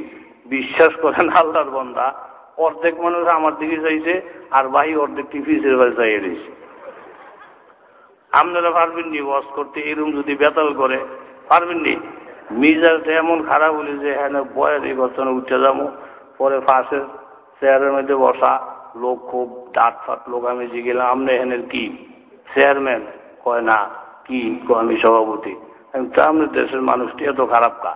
বিশ্বাস করেন আল্লাহর বন্ধা অর্ধেক মানুষ আমার দিকে চাইছে আর বাহি অর্ধেক টিফিসের বাড়ি চাইয়ে দিয়েছে। আপনারা পারবেন নি ওয়াশ করতে? এরকম যদি বেতাল করে, পারবেন নি? মিজাজটা এমন খারাপ হলে যে হ্যাঁ বয়ের এই বছর উঠে যাব, পরে ফাঁসের চেয়ারের মধ্যে বসা, লোক খুব ডাট ফাট লোক আমি গেলাম আপনি এখানের কি? চেয়ারম্যান। কয়, না, কি আমি সভাপতি? আমি দেশের মানুষটি এত খারাপ কা?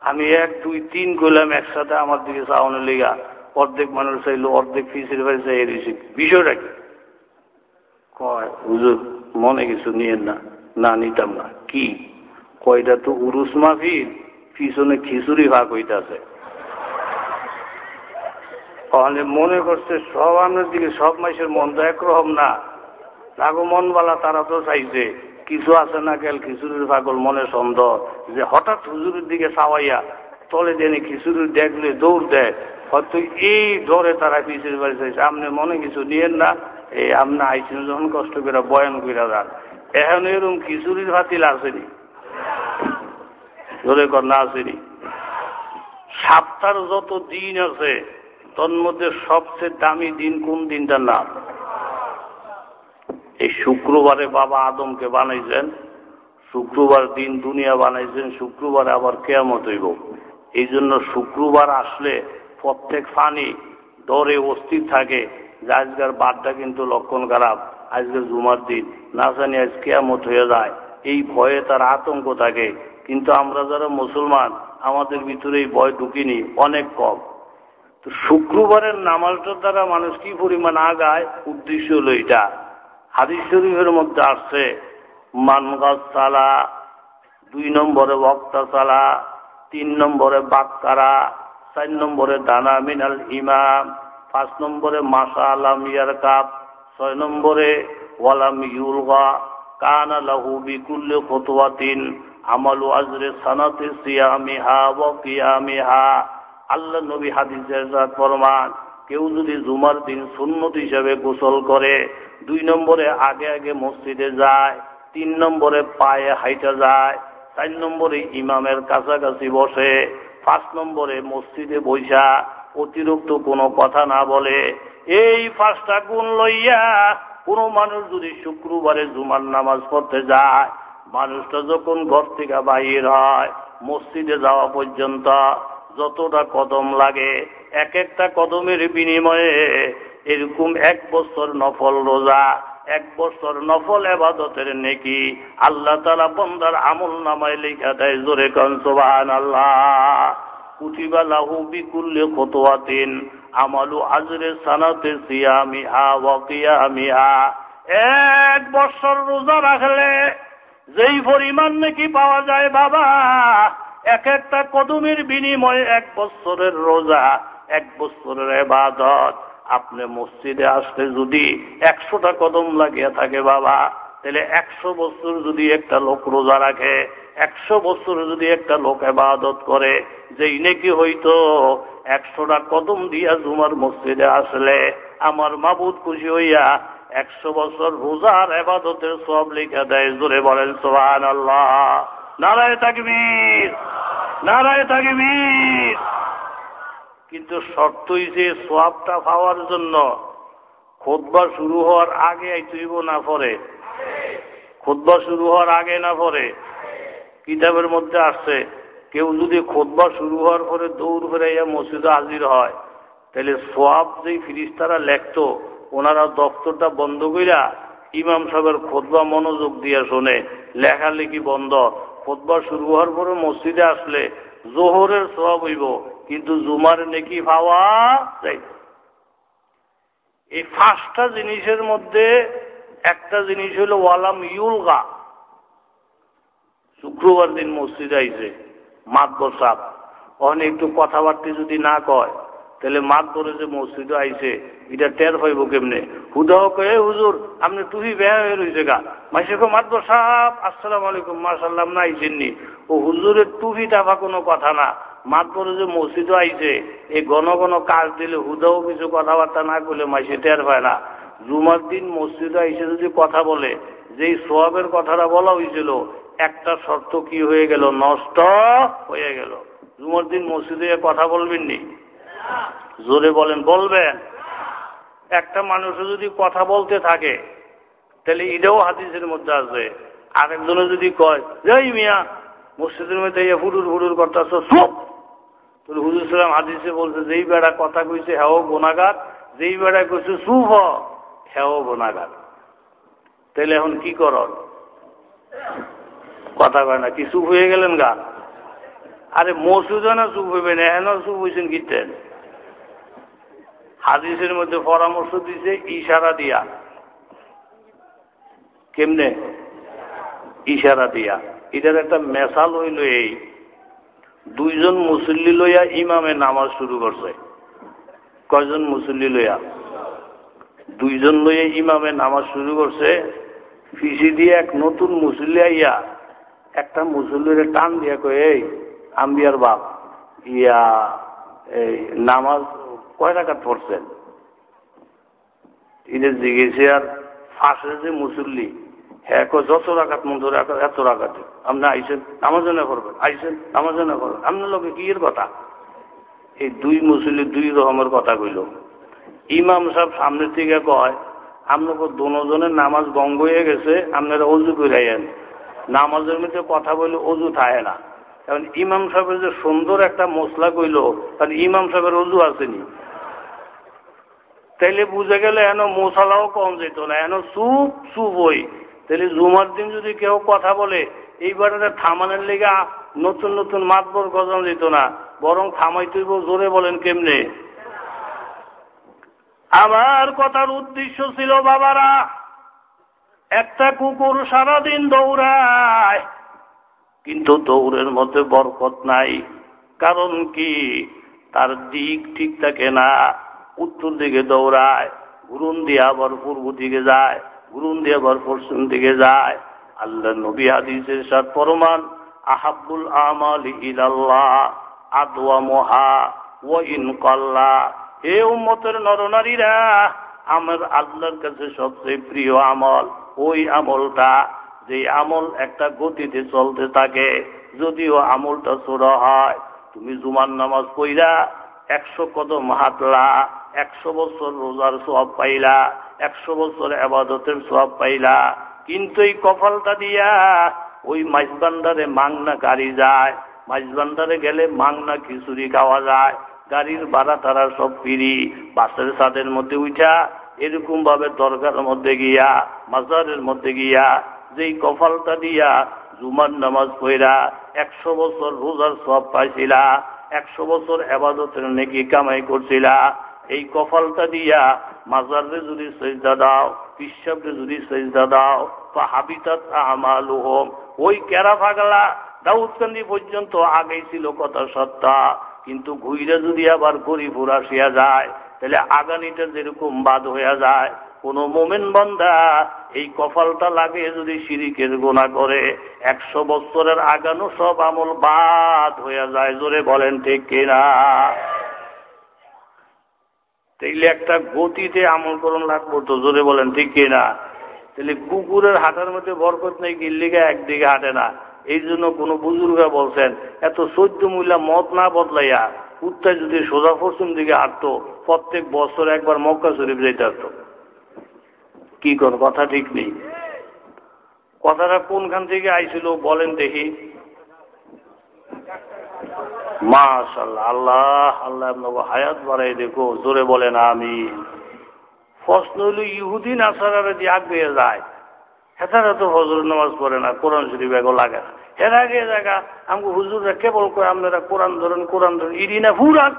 আমি এক, দুই, তিন করলাম একসাথে আমার দিকে চাওয়ানোর লেগা। অর্ধেক মানুষ চাইলো, অর্ধেক ফিসের বাড়ি চাই দিয়েছি বিষয়টা কি? কয়, হুজুর, মনে কিছু নিয়েন না না নিতাম না। কি? কয়টা তো উরুস মাহফিল, পিছনে খিচুড়ি ভাগ হইতাছে। তাহলে মনে করছে, সব আমার দিকে সব মাসের মন তো একরকম না। লাগো মনবালা তারা তো চাইছে। কিছু আছে না গেল খিচুড়ির পাগল, মনে সন্দেহ। যে হঠাৎ হুজুরের দিকে চাওয়াইয়া তলে জেনে খিচুড়ি দেখলে দৌড় দেয়। হয়তো এই ধরে তারা পিছের বাড়ি চাইছে। আপনি মনে কিছু নিয়েন না। এই আপনি আইসেন যখন কষ্ট করে, বয়ান করে যান। এখন এরকম খিচুড়ির ভাতিল আসেনি ধরে না আসেনি সাপ্তার যত দিন আছে, তন্মধ্যে সবচেয়ে দামি দিন কোন দিনটার নাম? এই শুক্রবারে বাবা আদমকে বানাইছেন, শুক্রবার দিন দুনিয়া বানাইছেন, শুক্রবারে আবার কেয়ামত হইব। এই জন্য শুক্রবার আসলে প্রত্যেক ফানি দরে অস্থির থাকে, যে আজকের বারটা কিন্তু লক্ষণ খারাপ আজকের জুমার দিন, না জানি আজ কেয়ামত হয়ে যায়। এই ভয়ে তার আতঙ্ক থাকে, কিন্তু আমরা যারা মুসলমান, আমাদের ভিতরে এই ভয় ঢুকিনি, অনেক কম। তো শুক্রবারের নামাজটার দ্বারা মানুষ কি পরিমাণ আগায়? উদ্দেশ্য হলো এটা হাদিস শরীফের মধ্যে আসছে মানগাছ চালা দুই নম্বরে বক্তা চালা তিন নম্বরে বাক্কারা, চার নম্বরে দানা মিনাল ইমাম, পাঁচ নম্বরে মাসা আলাম ইয়ার কাপ, ছয় নম্বরে ওয়ালাম ইউলগা, কানা লাহু বিকুল্লে ফতোয়াতিন আমালু আজরে সানাতে সিয়ামিহা ও কিয়ামিহা। আল্লাহ নবী হাদিসের ফরমান কেউ যদি জুমার দিন সুন্নত হিসাবে গোসল করে দুই নম্বরে আগে আগে মসজিদে যায়, তিন নম্বরে পায়ে হাইটা যায়, চার নম্বরে ইমামের কাছাকাছি বসে, পাঁচ নম্বরে মসজিদে বৈশা অতিরিক্ত কোনো কথা না বলে, এই পাঁচটা গুণ লইয়া কোনো মানুষ যদি শুক্রবারে জুমার নামাজ পড়তে যায়, মানুষটা যখন ঘর থেকে বাহির হয়, মসজিদে যাওয়া পর্যন্ত যতটা কদম লাগে, এক একটা কদমের বিনিময়ে এরকম এক বছর নফল রোজা, এক বছর নফল এবাদতের নেকি। আল্লাহ তালা বন্দার আমল নামায় লেখা দেয়, জোরে কনসবান আল্লাহ কুটিবা লাহু বিকুল্লে খতোয়াতিন আমালু আজরে সানাতে সিয়ামিহা ওয়াকিয়ামিহা এক বছর রোজা রাখলে যেই পরিমাণ নাকি পাওয়া যায় বাবা, এক একটা কদমের বিনিময়ে এক বছরের রোজা, এক বছরের এবাদত। আপনি মসজিদে আসলে যদি একশোটা কদম লাগিয়ে থাকে বাবা, তাহলে একশো বছর যদি একটা লোক রোজা রাখে, একশো বছর যদি একটা লোক এবাদত করে, যেই নাকি হইতো, একশোটা কদম দিয়া জুমার মসজিদে আসলে আমার মাবুদ খুশি হইয়া একশো বছর রোজার এবাদতের সব লিখা দেয়, জোরে বলেন সোহান আল্লাহ নারায় তাকবীর নারায় তাকবীর। কিন্তু শর্তই যে সোয়াবটা পাওয়ার জন্য খোদবা শুরু হওয়ার আগে তুইব না পরে। খোদবা শুরু হওয়ার আগে না পরে। কিতাবের মধ্যে আসছে, কেউ যদি খোদবা শুরু হওয়ার পরে দৌড় ফেরাইয়া মসজিদে হাজির হয়, তাহলে সোয়াব যেই ফিরিস্তারা লেখতো, ওনারা দপ্তরটা বন্ধ কইরা ইমাম সাহেবের খোদবা মনোযোগ দিয়ে শোনে, লেখালেখি বন্ধ। খোদবা শুরু হওয়ার পরে মসজিদে আসলে জোহরের সব হইব, কিন্তু জুমার নেকি পাওয়া যায় এই ফার্স্টটা জিনিসের মধ্যে একটা জিনিস হইল ওয়ালাম ইউলগা। শুক্রবার দিন মসজিদ আইছে মাত বসাব অনেক একটু কথাবার্তা যদি না কয় তাহলে মাত ধরে যে মসজিদে আইছে, এটা টের পাইব কেমনে? হুদাহ কয়ে, হুজুর, আপনি টুহি বেয়া হয়ে রয়েছে গা। মাইসে কো মাত সাহাব, আসসালাম আলাইকুম মার্শাল্লাহ না? আইসেননি ও হুজুরের টুহি টাফা কোনো কথা না। মাত করে যে মসজিদে আইছে এই ঘন ঘন কাজ দিলে হুদাও কিছু কথাবার্তা না করলে মাইসে টের পায় না। জুমার দিন মসজিদে আইসে যদি কথা বলে, যেই সোয়াবের কথাটা বলা হয়েছিল একটা শর্ত কি হয়ে গেল? নষ্ট হয়ে গেল। জুমার দিন মসজিদে কথা বলবেন নি? জোরে বলেন, বলবেন? একটা মানুষ যদি কথা বলতে থাকে, তাহলে এটাও হাদিসের মধ্যে আছে। আরেকজনে যদি কয় যাই মিয়া, মসজিদের মধ্যে ইয়ে ফুটুর ফুটুর করতেছ সব তোর হুজুর সালাম হাদিসে বলছে, যেই বেড়া কথা কইছে হ্যাও গোনাগার যেই বেড়া কইছে সুফ হ্যাও গোনাগার তাহলে এখন কি কর কথা কয় না, কি চুপ হয়ে গেলেন গা? আরে মসুদও না চুপ হইবে না এহেন চুপ হয়েছেন কিতেন হাদিসের মধ্যে পরামর্শ দিছে ইশারা দিয়া। কেমনে? ইশারা দিয়া। এটার একটা মেশাল হইল এই, দুইজন মুসল্লি লইয়া ইমামে নামাজ শুরু করছে। কয়জন মুসল্লি লইয়া? দুইজন লইয়া ইমামে নামাজ শুরু করছে। ফিসি দিয়ে এক নতুন মুসল্লি আইয়া একটা মুসল্লির টান দিয়া কয়ে, এই, আম্বিয়ার বাপ, ইয়া, এই, নামাজ কয় রাখাত পড়ছেন? এদের জিজ্ঞেসে আর ফাঁসে যে মুসল্লি হ্যাঁ যত রাখাত মন ধরে এত রাখাতে আপনি আইসেন আমার করবেন আইসেন আমার করবেন আপনার লোকে কি এর কথা? এই দুই মুসল্লি, দুই রকমের কথা কইল। ইমাম সাহেব সামনের থেকে কয় আপনাকে দোনোজনের নামাজ গঙ্গ হয়ে গেছে, আপনারা অজু করে নামাজের মধ্যে কথা বললে অজু থাকে না। কারণ ইমাম সাহেবের যে সুন্দর একটা মশলা কইল কারণ ইমাম সাহেবের অজু আসেনি। তাইলে বুঝে গেলে এন মশালাও কম যেত না, এন সুপ সুপ হই তাহলে জুমার দিন যদি কেউ কথা বলে এইবারে থামানের লেগে নতুন নতুন মাতবর গজন যেত না, বরং থামাই তুইব জোরে বলেন কেমনে? আমার কথার উদ্দেশ্য ছিল, বাবারা, একটা কুকুর সারাদিন দৌড়ায়, কিন্তু দৌড়ের মধ্যে বরকত নাই। কারণ কি? তার দিক ঠিক থাকে না। উত্তর দিকে দৌড়ায় ঘুরুন দিয়ে আবার পূর্ব দিকে যায় ঘুরুন দিয়ে আবার পশ্চিম দিকে যায়। আল্লাহ নবী হাদিসের সাথ পরমান আহাবুল আমাল ইলাল্লাহ, আদওয়া মহা, ও ইনকাল্লা হে উম্মতের নরনারীরা, আমার আল্লাহর কাছে সবচেয়ে প্রিয় আমল ওই আমলটা যে আমল একটা গতিতে চলতে থাকে, যদিও আমলটা ছোট হয়। তুমি জুমার নামাজ পইরা একশো কদম হাতলা একশো বছর রোজার সব পাইলা, একশো বছর আবাদতের সব পাইলা, কিন্তু এই কপালটা দিয়া ওই মাইজবান্ডারে মাংনা গাড়ি যায় মাইজবান্ডারে গেলে মাংনা খিচুড়ি খাওয়া যায়, গাড়ির ভাড়া তারা সব ফিরি, বাসের সাদের মধ্যে উঠা এরকম ভাবে দরকার মধ্যে গিয়া, মাজারের মধ্যে গিয়া, যেই কপালটা দিয়া জুমার নামাজ পড়া, একশো বছর রোজার সব পাইছিলা, একশো বছর আবাদতের নেকি কামাই করছিলা এই কপালটা দিয়া মাজারে যদি সেজদা দাও পিসাবরে যদি সেজদা দাও, তো হাবিতাত আমাল ওই কেরা ফাগলা দাউদকান্দি পর্যন্ত আগেই ছিল কথা সত্তা, কিন্তু ঘুইরে যদি আবার গরিপুর আসিয়া যায়, তাহলে আগানিটা যেরকম বাদ হইয়া যায়, কোন মোমেন বন্দা এই কপালটা লাগে যদি সিরিকের গোনা করে, একশো বছরের আগানো সব আমল বাদ হইয়া যায়, জোরে বলেন ঠিক কিনা? তাইলে একটা গতিতে আমল করুন লাগবো তো জোরে বলেন, ঠিক কিনা তাহলে কুকুরের হাঁটার মধ্যে বরকত নেই, গিল্লিগা একদিকে হাঁটে না। এই জন্য কোনো বুজুর্গা বলছেন, এত সদ্য মহিলা মত না বদলাইয়া কুত্তায় যদি সোজা পশ্চিম দিকে হাঁটতো, প্রত্যেক বছর একবার মক্কা শরীফ যেতে আসতো কি কর কথা ঠিক নেই? কথাটা কোনখান থেকে আইছিল বলেন দেখি। মাশাল্লাহ আল্লাহ আল্লাহ আপনাকে হায়াত বাড়াই দেখো, জোরে বলেন আমি প্রশ্ন হইল ইহুদিন আসারা যে আগে যায়। হেতারা তো হজর নামাজ পড়ে না, কোরআন শরীফ এগো লাগে না। এর আগে জায়গা আমাকে হুজুররা কেবল করে আপনারা কোরআন ধরেন কোরআন ধরেন ইডিনা ফুরান।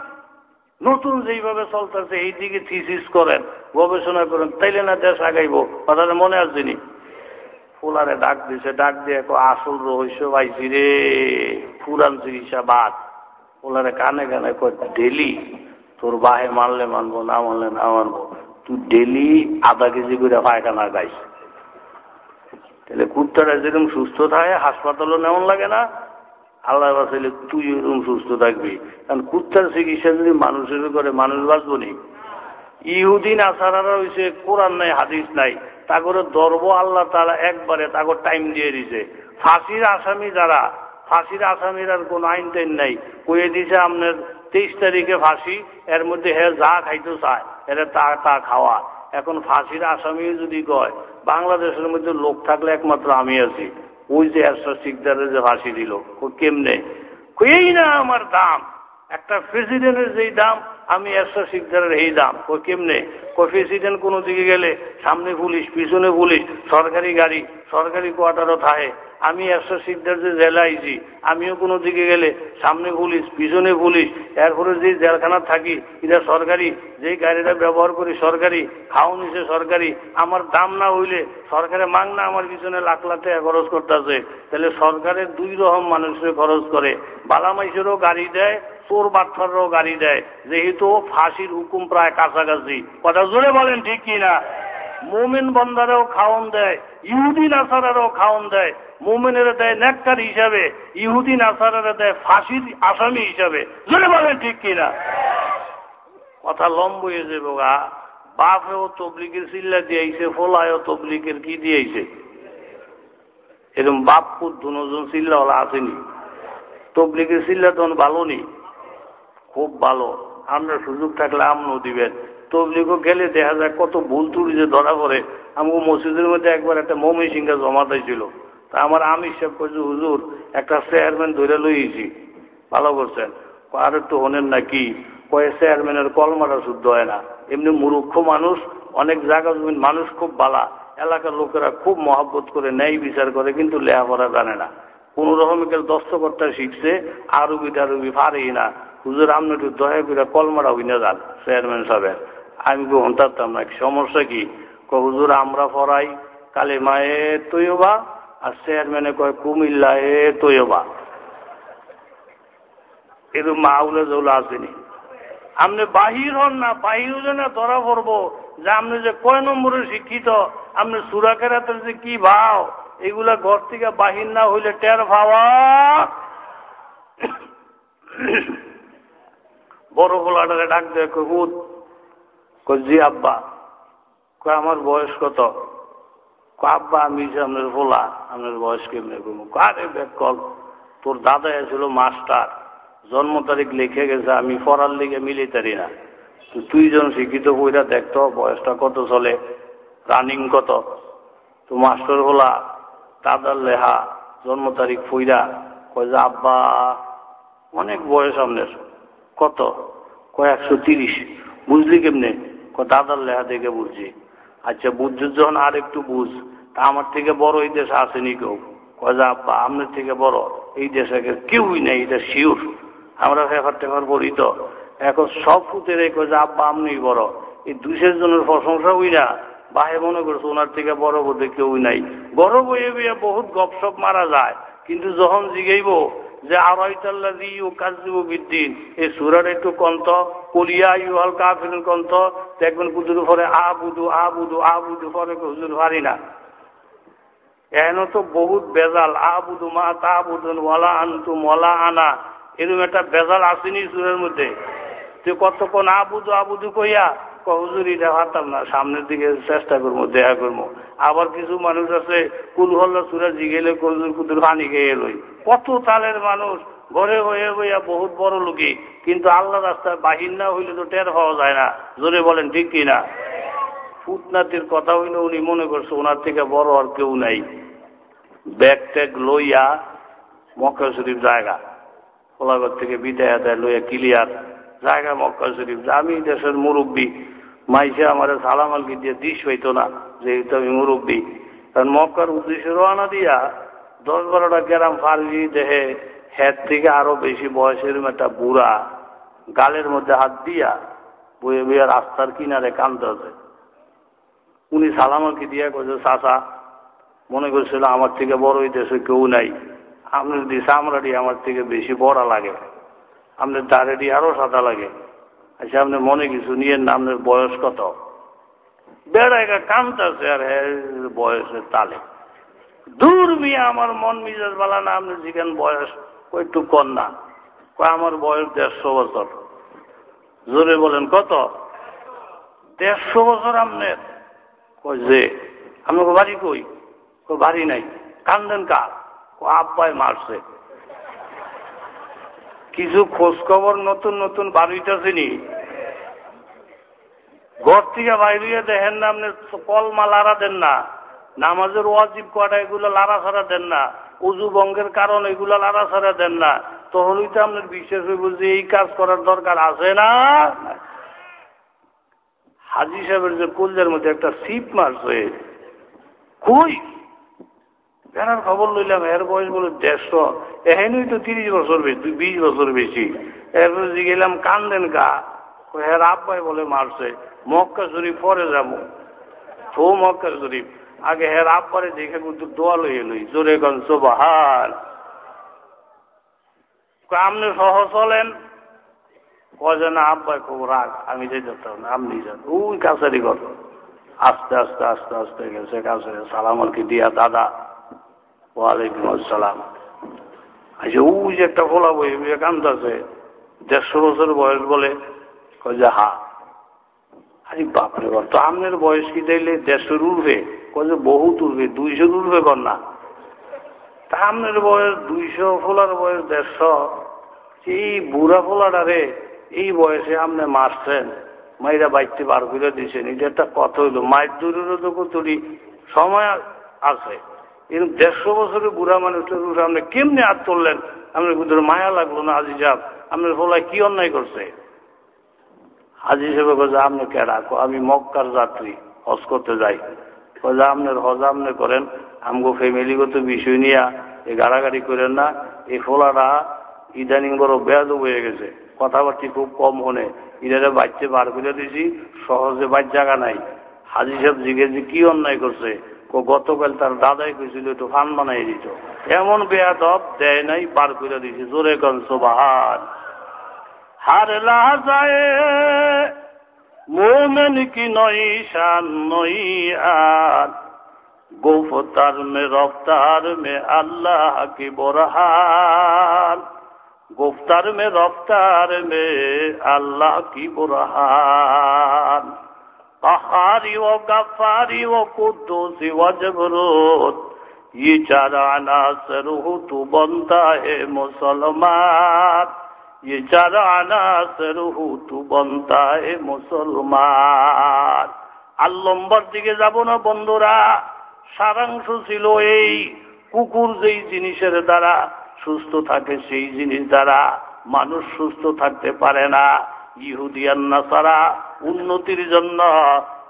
নতুন যেইভাবে চলতেছে এই দিকে থিসিস করেন, গবেষণা করেন, তাইলে না দেশ আগাইব, কথাটা মনে আসছেনি ফুলারে ডাক দিছে, ডাক দিয়ে আসল রহস্য পাইছি রে, ফুরান চিকিৎসা বাদ। ফুলারে কানে কানে ডেলি তোর বাহে মানলে মানবো, না মানলে না মানবো। তুই ডেলি আধা কেজি করে পায়খানা গাইস তাহলে কুত্তাটা যেরকম সুস্থ থাকে, হাসপাতালও নেমন লাগে না। আল্লাহ বাসাইলে তুই এরকম সুস্থ থাকবি। কারণ কুত্তার চিকিৎসা যদি মানুষের করে মানুষ বাঁচবো নি, ইহুদিন, আসারারা হয়েছে কোরআন নাই, হাদিস নাই। তাগরে দর্ব আল্লাহ তারা একবারে, তাগর টাইম দিয়ে দিছে। ফাঁসির আসামি যারা ফাঁসির আসামির আর কোনো আইন টাইন নাই। কয়ে দিছে আপনার তেইশ তারিখে ফাঁসি, এর মধ্যে হে যা খাইতে চায়, এরা তা তা খাওয়া। এখন ফাঁসির আসামি যদি কয়, বাংলাদেশের মধ্যে লোক থাকলে একমাত্র আমি আছি। ওই যে একশো শিকদারে যে ফাঁসি দিল কেমনে? এই না আমার দাম। একটা প্রেসিডেন্টের যেই দাম আমি একশো শিকদারের এই দাম। ও কেমনে? ও প্রেসিডেন্ট কোনো দিকে গেলে সামনে পুলিশ, পিছনে পুলিশ, সরকারি গাড়ি, সরকারি কোয়ার্টারও থাকে। আমি একশো সিদ্ধার যে জেলা আইছি, আমিও কোনো দিকে গেলে সামনে পুলিশ, পিছনে পুলিশ, এরপরে যে জেলখানা থাকি, এটা সরকারি, যেই গাড়িটা ব্যবহার করি সরকারি, খাও নিছে সরকারি, আমার দাম না হইলে সরকারে মাং না আমার পিছনে লাখ লাখ টাকা খরচ করতেছে। তাহলে সরকারের দুই রকম মানুষের খরচ করে। বালামাইশেরও গাড়ি দেয়, চোর বাটফারও গাড়ি দেয়। যেহেতু ফাঁসির হুকুম প্রায় কাছাকাছি। কথা জোরে বলেন ঠিক কিনা? মোমেন বন্দারেও খাওয়ন দেয়, ইহুদি নাসারারও খাওয়ন দেয়, মোমেনের দেয় নেককার হিসাবে, ইহুদি নাসারারা দেয় ফাঁসির আসামি হিসাবে। জোরে বলেন ঠিক কিনা? কথা লম্ব হয়ে যাবে গা বাপেও তবলিকের চিল্লা দিয়েছে, ফোলায়ও তবলিকের কি দিয়েছে? এরকম বাপপুর দুজন চিল্লা হলা আসেনি তবলিকের চিল্লা তখন ভালো নি? খুব ভালো। আমরা সুযোগ থাকলে আমনও দিবেন। তবলিগও গেলে দেখা যায় কত ভুল ত্রুটি যে ধরা পড়ে। আমাকে মসজিদের মধ্যে একবার একটা মমি সিংহা জমা দিয়েছিল। তা আমার আমি হিসাব করছি হুজুর, একটা চেয়ারম্যান ধরে লইছি ভালো করছেন। আর একটু হনেন না কি? কয়ে চেয়ারম্যানের কলমাটা শুদ্ধ হয় না। এমনি মূর্খ মানুষ, অনেক জায়গা জমিন মানুষ খুব বালা। এলাকার লোকেরা খুব মহাব্বত করে ন্যায় বিচার করে, কিন্তু লেখাপড়া জানে না। কোন রকমের দস্তকর্তা শিখছে আরবি টারবি পারেই না। হুজুর, আপনি একটু দয়া করে কলমাটা হইনা যান, চেয়ারম্যান সাহেবের। আমি গ্রহণ থাকতাম না সমস্যা কি? হুজুর, আমরা পড়াই কালে মায়ে তৈবা আর চেয়ারম্যানে কয়, কুমিল্লা এ তৈবা এরকম মাউলে জৌলা আসেনি। আপনি বাহির হন না, বাহির না ধরা পড়ব। যে আপনি যে কয় নম্বরের শিক্ষিত, আপনি সুরাকেরাতের যে কি ভাও, এগুলা ঘর থেকে বাহির না হইলে টের ভাওয়া বড় গোলাটাকে ডাক দেয় হুদ জি আব্বা। কয়, আমার বয়স কত? আব্বা, আমি আপনার ফোলা। আপনার বয়স কেমনে করব কারে ব্যাক কল, তোর দাদা ছিল মাস্টার। জন্ম তারিখ লিখে গেছে, আমি পড়ার লিগে মিলিটারি না। তো তুই জন শিক্ষিত বইটা দেখতো বয়সটা কত চলে? রানিং কত? তো মাস্টার হলা, দাদার লেহা, জন্ম তারিখ ফইরা, কয় যে, আব্বা, অনেক বয়স আপনার। কত? কয় একশো তিরিশ। বুঝলি কেমনে? দাদার লেহা দেখে বুঝছি। আচ্ছা বুঝছিস যখন আর একটু বুঝ। তা আমার থেকে বড় এই দেশে আসেনি কেউ। যে আব্বা আপনার থেকে বড়। এই দেশে কেউই নেই, এটা শিওর আমরা ফেফার টেফার পড়ি তো। এখন সব ফুতের এই যে আব্বা আপনি বড়। এই দুশের জনের প্রশংসা হই না বাহে মনে করছে ওনার থেকে বড় বোধে কেউই নাই। বড় বইয়ে বইয়ে বহুত গপসপ মারা যায়। কিন্তু যখন জিগাইব যে আড়াইতাল্লাদি ও কাজিব বিদ্দিন। এই সুরার একটু কন্ত কলিয়া ইউ হল কাফির কন্ত দেখবেন কুদুর পরে আ বুধু আ বুধু আ বুধু পরে হুজুর পারি না। এন তো বহুত বেজাল আ বুধু মা তা বুধুন ওয়ালা আনতু মলা আনা। এরকম একটা বেজাল আসেনি সুরের মধ্যে। তুই কতক্ষণ আবুদু আবুদু কইয়া হুজুর এটা পারতাম না। সামনের দিকে চেষ্টা করব, দেখা করব। আবার কিছু মানুষ আছে, কুল হল্লা সুরা জিগেলে কজুর কুদুর পানি খেয়ে লই। কত তালের মানুষ, ঘরে হয়ে হইয়া বহুত বড় লোকই কিন্তু আল্লাহ রাস্তায় বাহির না হইলে তো টের হওয়া যায় না। জোরে বলেন, ঠিক কিনা ফুটনাতির কথা হইলে উনি মনে করছে, ওনার থেকে বড় আর কেউ নাই। ব্যাগ ট্যাগ লইয়া মক্কা শরীফ জায়গা। কোলাগর থেকে বিদায় দেয় লইয়া ক্লিয়ার। জায়গা মক্কা শরীফ। আমি দেশের মুরব্বী মাইসে আমার সালাম আলকি দিয়ে দিস হইতো না, যেহেতু আমি মুরব্বী। কারণ মক্কার উদ্দেশ্যে রওনা দিয়া দশ বারোটা গ্রাম ফার্জি দেহে হেড থেকে আরও বেশি বয়সের একটা বুড়া গালের মধ্যে হাত দিয়া বয়ে বইয়ে রাস্তার কিনারে কান্দতেছে। উনি সালাম আলকি দিয়া কয়েছে চাষা মনে করছিল আমার থেকে বড় দেশে কেউ নাই। আপনি যদি সামরাটি আমার থেকে বেশি বড় লাগে। আপনার দাঁড়েটি আরও সাদা লাগে। আচ্ছা আপনি মনে কিছু নিয়ে না, আপনার বয়স কত? বেড়াইকা কামতাছে আর হ্যাঁ বয়সের তালে। দূর মিয়া, আমার মন মিজাজ বালা না, আপনি যেখান বয়স কই একটু কন্যা কয়, আমার বয়স দেড়শো বছর। জোরে বলেন, কত? দেড়শো বছর আপনার। কয়, যে, আপনার বাড়ি কই? বাড়ি নাই। কান্দেন কার? আব্বাই মারছে। কিছু খোঁজ খবর নতুন নতুন বাড়িতেছে নি ঘর থেকে বাইরে দেখেন না, আপনি কলমা লাড়া দেন না, নামাজের ওয়াজিব কটা এগুলো লাড়া ছাড়া দেন না, উজু বঙ্গের কারণ, এগুলো লাড়া ছাড়া দেন না। তখনই তো আপনার বিশেষ হইব যে এই কাজ করার দরকার আছে না? হাজি সাহেবের যে কুলজার মধ্যে একটা সিপ মারছে। কই? ভেড়ার খবর লইলাম, এর বয়স বলে দেড়শো। এহেনই তো তিরিশ বছর বেশি বিশ বছর বেশি। এরপরে গেলাম, কান্দেন গা। হের আব্বাই বলে মারছে, মক্কা শরীফ পরে যাব। তো মক্কা শরীফ। আগে হের আব্বারে দেখে কিন্তু দোয়া লইয়ে লই জোরে গঞ্জ বাহার আপনি সহ চলেন। কজন আব্বাই খুব রাগ, আমি যে যেতাম না, আপনি যান। ওই কাছারি কর আস্তে আস্তে আস্তে আস্তে গেছে কাছে সালাম আলকি দিয়া, দাদা। ওয়ালাইকুম আসসালাম। আচ্ছা ওই যে একটা ফোলা বই কান্দাছে দেড়শো বছর বয়স বলে যে, হা। আরে বাপরে বাপ, তো আমনের বয়স কি দেখলে দেড়শোর উঠবে কয়ে বহুত উঠবে দুইশোর উঠবে কর না। তা আমনের বয়স দুইশো, ফোলার বয়স দেড়শো। এই বুড়া ফোলাটা রে, এই বয়সে আপনি মারছেন, মাইরা বাইকটি বার করে দিয়েছেন এটা একটা কথা হইল মায়ের দূরেরও তো কতটি সময় আছে। এরকম দেড়শো বছরের বুড়া মানুষটার উপরে আপনি কেমনি হাত তুললেন? আপনার ভিতরে মায়া লাগল না, হাজি সাহেব? আপনার ফলায় কি অন্যায় করছে? হাজি সাহেব কাছে আপনি কেডা আমি মক্কার যাত্রী, হজ করতে যাই। কাজে আপনার হজ আপনি করেন, আমগো ফ্যামিলিগত বিষয় নিয়ে এই গাড়াগাড়ি করেন না। এই ফোলাটা ইদানিং বড় বেয়াদ হয়ে গেছে। কথাবার্তি খুব কম হনে। ইদারে বাচ্চা বার করে দিছি, সহজে জায়গা নাই। হাজি সাহেব জিজ্ঞেস কি অন্যায় করছে? গতকাল তার দাদাই কইছিল একটু ফান বানাই দিত। এমন বেয়াদব দেয় নাই, বার করে দিছে, জোরে কন সোবাহার হার লাহাজায় মোমেন কি নই শান নই আর। গোফতার মে রফতার মে, আল্লাহ কি বোরহান। গুফতার মে রফতার মে, আল্লাহ কি বোরহান। قهاري وغفاري وقدوسي وجبروت یہ چارانہ سرو تو بنتا ہے مسلمان یہ چارانہ سرو تو بنتا ہے মুসলমান। আর লম্বার দিকে যাব না বন্ধুরা, সারাংশ ছিল এই কুকুর যেই জিনিসের দ্বারা সুস্থ থাকে, সেই জিনিস দ্বারা মানুষ সুস্থ থাকতে পারে না। ইহুদিয়ান না নাসারা উন্নতির জন্য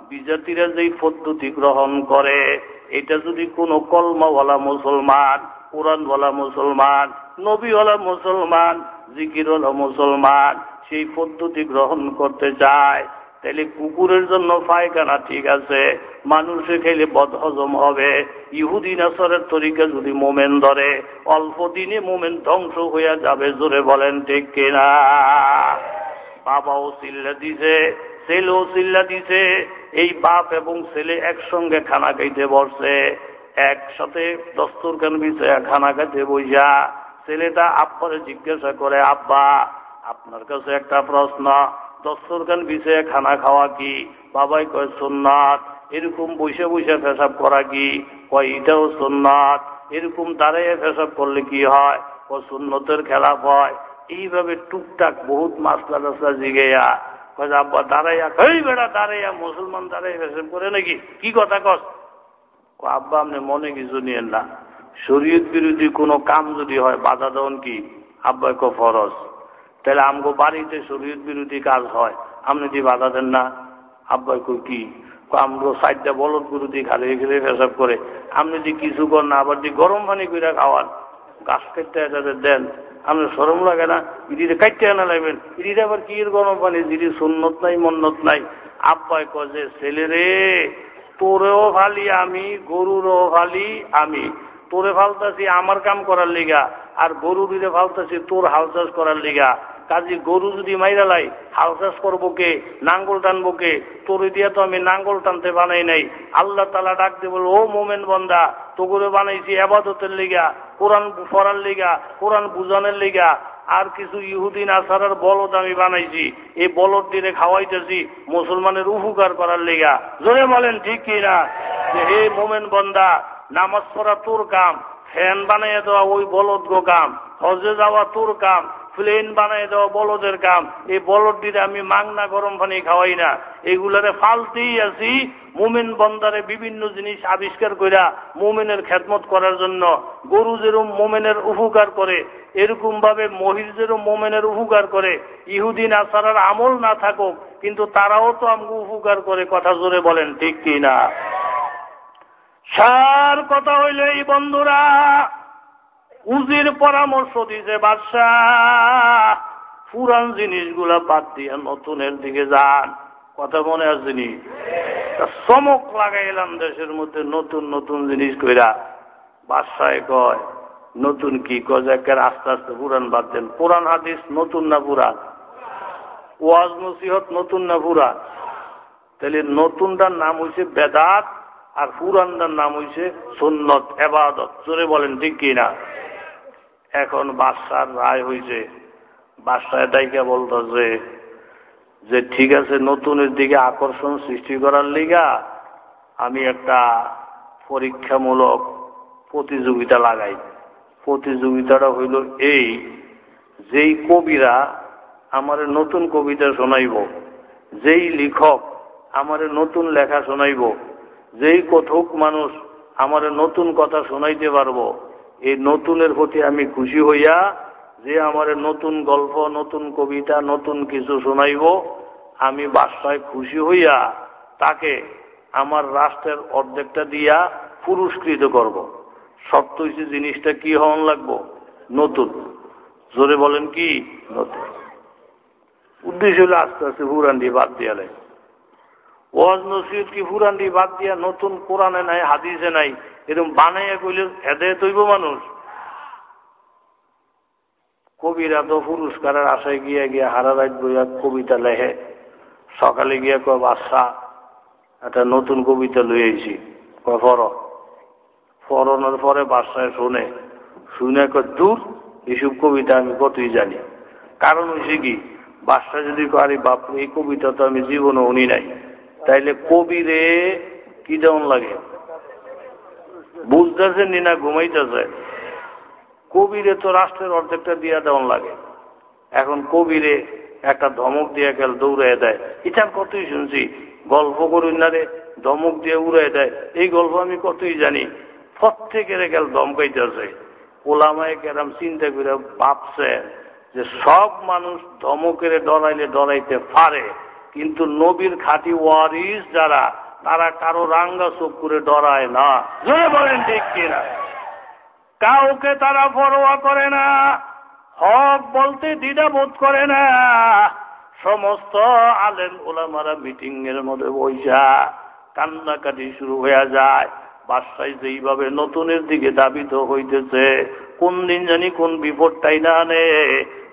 বিজাতিরা যেই পদ্ধতি গ্রহণ করে, এটা যদি কোনো কলমাওয়ালা মুসলমান, কোরআনওয়ালা মুসলমান, নবীওয়ালা মুসলমান, জিকিরওয়ালা মুসলমান সেই পদ্ধতি গ্রহণ করতে চায়, তাহলে কুকুরের জন্য পায়খানা ঠিক আছে, মানুষে খেলে বদহজম হবে। ইহুদি নাসরের তরিকা যদি মোমেন ধরে, অল্প দিনে মোমেন ধ্বংস হইয়া যাবে, জোরে বলেন ঠিক কিনা? বাবাও চিল্লা দিছে। ছেলেও চিল্লা দিছে, এই বাপ এবং ছেলে একসঙ্গে খানা খাইতে বসছে একসাথে দস্তরখান বিষয়ে খানা খাইতে বইয়া ছেলেটা আব্বারে জিজ্ঞাসা করে, আব্বা, আপনার কাছে একটা প্রশ্ন। দস্তরখান বিষয়ে খানা খাওয়া কি? বাবাই কয় সোননাথ এরকম বসে বসে পেশাব করা কি? কয়, এটাও সোননাথ এরকম দাঁড়াইয়া পেশাব করলে কি হয়? ও সুন্নতের খেলাফ হয়। এইভাবে টুকটাক বহুত মাসলা টাসলা জিগেয়া কয় আব্বা দাঁড়াইয়া কই বেড়া দাঁড়াইয়া মুসলমান দাঁড়াই পেশাব করে নাকি? কি কথা কস? আব্বা আপনি মনে কিছু নিয়েন না। শরীয়ত বিরোধী কোনো কাম যদি হয়, বাধা দেওয়ান কি? আব্বা ক, ফরজ। তাহলে আমগো বাড়িতে শরীর বিরোধী কাজ হয়, আপনি যদি বাধা দেন না? আব্বাই কই কি? আমগো সাইডটা বলদ বিরোধী খালি খেলে পেশাব করে। আপনি যদি কিছু কর না, আবার যদি গরম পানি করে খাওয়ান, গাছ কেটে দেন। আপনি সরম লাগে না। ইদিতে কাটতে আনা লাগবেন। ইদিতে আবার কি গরম পানি? দিদি সুন্নত নাই, মন্নত নাই। আব্বাই কজে, ছেলে রে, তোরেও ফালি আমি, গরুরও ফালি আমি। তোরে ফালতাছি আমার কাম করার লিগা, আর গরু দিদি ফালতাছি তোর হাল চাষ করার লিগা। কাজী গরু যদি মাইরা লাই, হাল চাষ করব কে, নাঙ্গল টানবো কে, তোর দিয়া তো আমি নাঙ্গল টানতে বানাই নাই। আল্লাহ তালা ডাক দিয়ে বল, ও মোমেন বন্দা তো করে বানাইছি আবাদতের লিগা, কোরআন পড়ার লিগা, কোরআন বুঝানোর লিগা, আর কিছু ইহুদিন আসারার বলদ আমি বানাইছি। এই বলদ দিয়ে খাওয়াইতেছি, মুসলমানের উপকার করার লিগা। জোরে বলেন, ঠিক কিনা যে, হে মোমেন বন্দা, নামাজ পড়া তোর কাম, ফ্যান বানাইয়া দেওয়া ওই বলদ গো কাম হজে যাওয়া তোর কাম প্লেন বানাই দেওয়া বলদের কাম। এই বলদ দিতে আমি মাংনা গরম পানি খাওয়াই না। এগুলারে ফালতেই আছি। মুমিন বন্দারে বিভিন্ন জিনিস আবিষ্কার কইরা মুমিনের খেদমত করার জন্য। গরু যেরকম মোমেনের উপকার করে এরকম ভাবে মহির যেরকম মোমেনের উপকার করে ইহুদিন আসারার আমল না থাকুক, কিন্তু তারাও তো আমাকে উপকার করে, কথা জোরে বলেন ঠিক কি না সার কথা হইলে এই বন্ধুরা উজির পরামর্শ দিছে, বাদশাহ, পুরান জিনিসগুলা বাদ দিয়ে নতুনের দিকে যান। কথা মনে আসেনি চমক লাগাইলাম দেশের মধ্যে নতুন নতুন জিনিস কইরা। বাদশায় কয়, নতুন কি কয়েকের আস্তে আস্তে পুরান বাদ দেন। পুরান হাদিস নতুন না পুরান? ওয়াজ নসিহত নতুন না পুরান? তাহলে নতুনটার নাম হয়েছে বেদাত আর পুরানটার নাম হয়েছে সুন্নত, এবাদত। জোরে বলেন, ঠিক কিনা? এখন বাদশার রায় হয়েছে বাদশাহ দায়িকা বলতেছে যে ঠিক আছে, নতুনের দিকে আকর্ষণ সৃষ্টি করার লিগা আমি একটা পরীক্ষামূলক প্রতিযোগিতা লাগাই। প্রতিযোগিতাটা হইল এই, যেই কবিরা আমার নতুন কবিতা শোনাইব, যেই লেখক আমার নতুন লেখা শোনাইব, যেই কথক মানুষ আমার নতুন কথা শোনাইতে পারব এই নতুনের প্রতি আমি খুশি হইয়া যে আমার নতুন গল্প, নতুন কবিতা, নতুন কিছু শোনাইব, আমি বাসায় খুশি হইয়া তাকে আমার রাষ্ট্রের অর্ধেকটা দিয়া পুরস্কৃত করব। শর্ত হয়েছে জিনিসটা কি হওয়ান লাগবো? নতুন। জোরে বলেন কি? নতুন। উদ্দেশ্য হলে আস্তে আস্তে হুরান্ডি বাদ দিয়া লাগে ওয়াজ নসিহত কি হুরান্ডি বাদ দিয়া নতুন কোরআনে নাই, হাদিসে নাই এরকম বানাইয়া কইলে হেদে তৈব মানুষ। কবিরা তো পুরস্কারের আশায় গিয়া গিয়া হারা রাত বইয়া কবিতা লেখে। সকালে গিয়া কয়, বাদশা, একটা নতুন কবিতা লই আইছি। কয়, ফর। ফরনের পরে বাদশায় শুনে। শুনে কয়, দূর এইসব কবিতা আমি কতই জানি। কারণ হয়েছে কি বাদশা যদি কয় বাপ, এই কবিতা তো আমি জীবনে উনি নাই। তাইলে কবিরে কি যেমন লাগে? বুঝতেছে নি না ঘুমাইতেছে? কবিরে তো রাষ্ট্রের অর্ধেকটা দিয়া দেওয়ান লাগে। এখন কবিরে একটা ধমক দিয়ে গেল দৌড়ে দেয়। এটার কতই শুনছি? গল্প করুন না রে, ধমক দিয়ে উড়ে দেয়। এই গল্প আমি কতই জানি? প্রত্যেকের গেল ধমকাইতেছে। ওলামায় কেরাম চিন্তা করে ভাবছে যে সব মানুষ ধমকের ডরাইলে ডরাইতে পারে, কিন্তু নবীর খাঁটি ওয়ারিস যারা তারা কারও রাঙ্গা চোখ করে ডরায় না। জোরে বলেন ঠিক কিনা? কাউকে তারা পরোয়া করে না, হক বলতে দ্বিধা বোধ করে না। সমস্ত আলেম ওলামারা মিটিং এর মধ্যে বৈশা কান্নাকাটি শুরু হয়ে যায়। বাসায় যেইভাবে নতুনের দিকে দাবিত হইতেছে, কোন দিন জানি কোন বিপদটাই না আনে।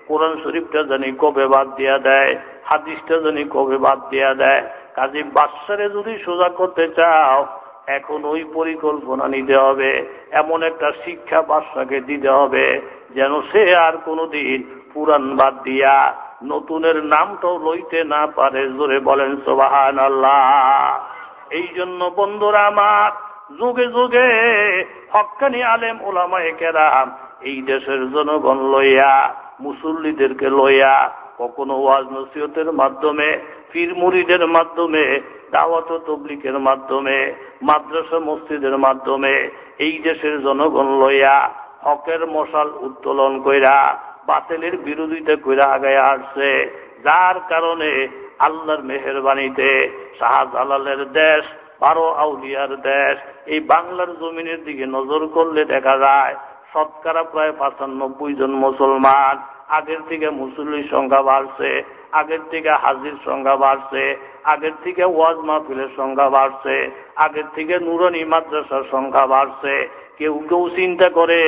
কোরআন শরীফটা জানি কবে বাদ দিয়া দেয়, হাদিসটা জানি কবে বাদ দিয়া দেয়। কাজে বাচ্চারে যদি সোজা করতে চাও, এখন ওই পরিকল্পনা নিতে হবে। এমন একটা শিক্ষা বাচ্চাকে দিতে হবে, যেন সে আর কোনোদিন পুরান বাদ দিয়া নতুনের নামটাও লইতে না পারে। জোরে বলেন সোবাহান আল্লাহ এই জন্য বন্ধুরা আমার, যুগে যুগে হকানি আলেম ওলামায় কেরাম এই দেশের জনগণ লইয়া, মুসল্লিদেরকে লইয়া কখনো ওয়াজ নসিহতের মাধ্যমে পীর মুড়িদের মাধ্যমে, দাওয়াত তবলিকের মাধ্যমে, মাদ্রাসা মসজিদের মাধ্যমে এই দেশের জনগণ লইয়া হকের মশাল উত্তোলন কইরা, বাতিলের বিরোধিতা কইরা আগায় আসছে। যার কারণে আল্লাহর মেহরবানিতে শাহজালালের দেশ, বারো আউলিয়ার দেশ, এই বাংলার জমিনের দিকে নজর করলে দেখা যায়, শতকরা প্রায় পাঁচানব্বই জন মুসলমান আগের থেকে মুসল্লির সংখ্যা বাড়ছে। আগের থেকে হাজির সংখ্যা বাড়ছে, আগের থেকে ওয়াজ মাহফিলের সংখ্যা বাড়ছে, আগের থেকে নুরন মাদ্রাসার সংখ্যা বাড়ছে কেউ কেউ চিন্তা করে,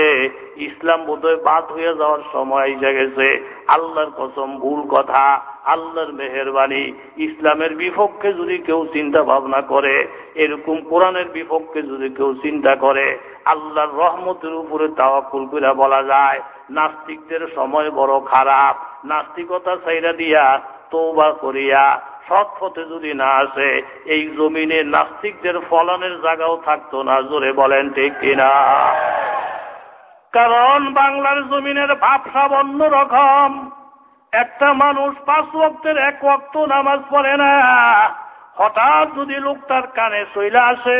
ইসলাম বোধহয় বাদ হয়ে যাওয়ার সময় এসে গেছে। আল্লাহর কসম, ভুল কথা, আল্লাহর মেহরবানি। ইসলামের বিপক্ষে যদি কেউ চিন্তা ভাবনা করে, এরকম কোরআনের বিপক্ষে যদি কেউ চিন্তা করে, আল্লাহর রহমতের উপরে তাওয়াকুল করে বলা যায়, নাস্তিকদের সময় বড় খারাপ, নাস্তিকতা সাইরা দিয়া তৌবা করিয়া সৎ পথে যদি না আসে, এই জমিনে নাস্তিকদের ফলনের জায়গাও থাকতো না, জোরে বলেন ঠিক কিনা? কারণ বাংলার জমিনের ভাবসাব অন্যরকম একটা মানুষ পাঁচ ওক্তের এক ওক্ত নামাজ পড়ে না। হঠাৎ যদি লোকটার কানে শৈলা আসে,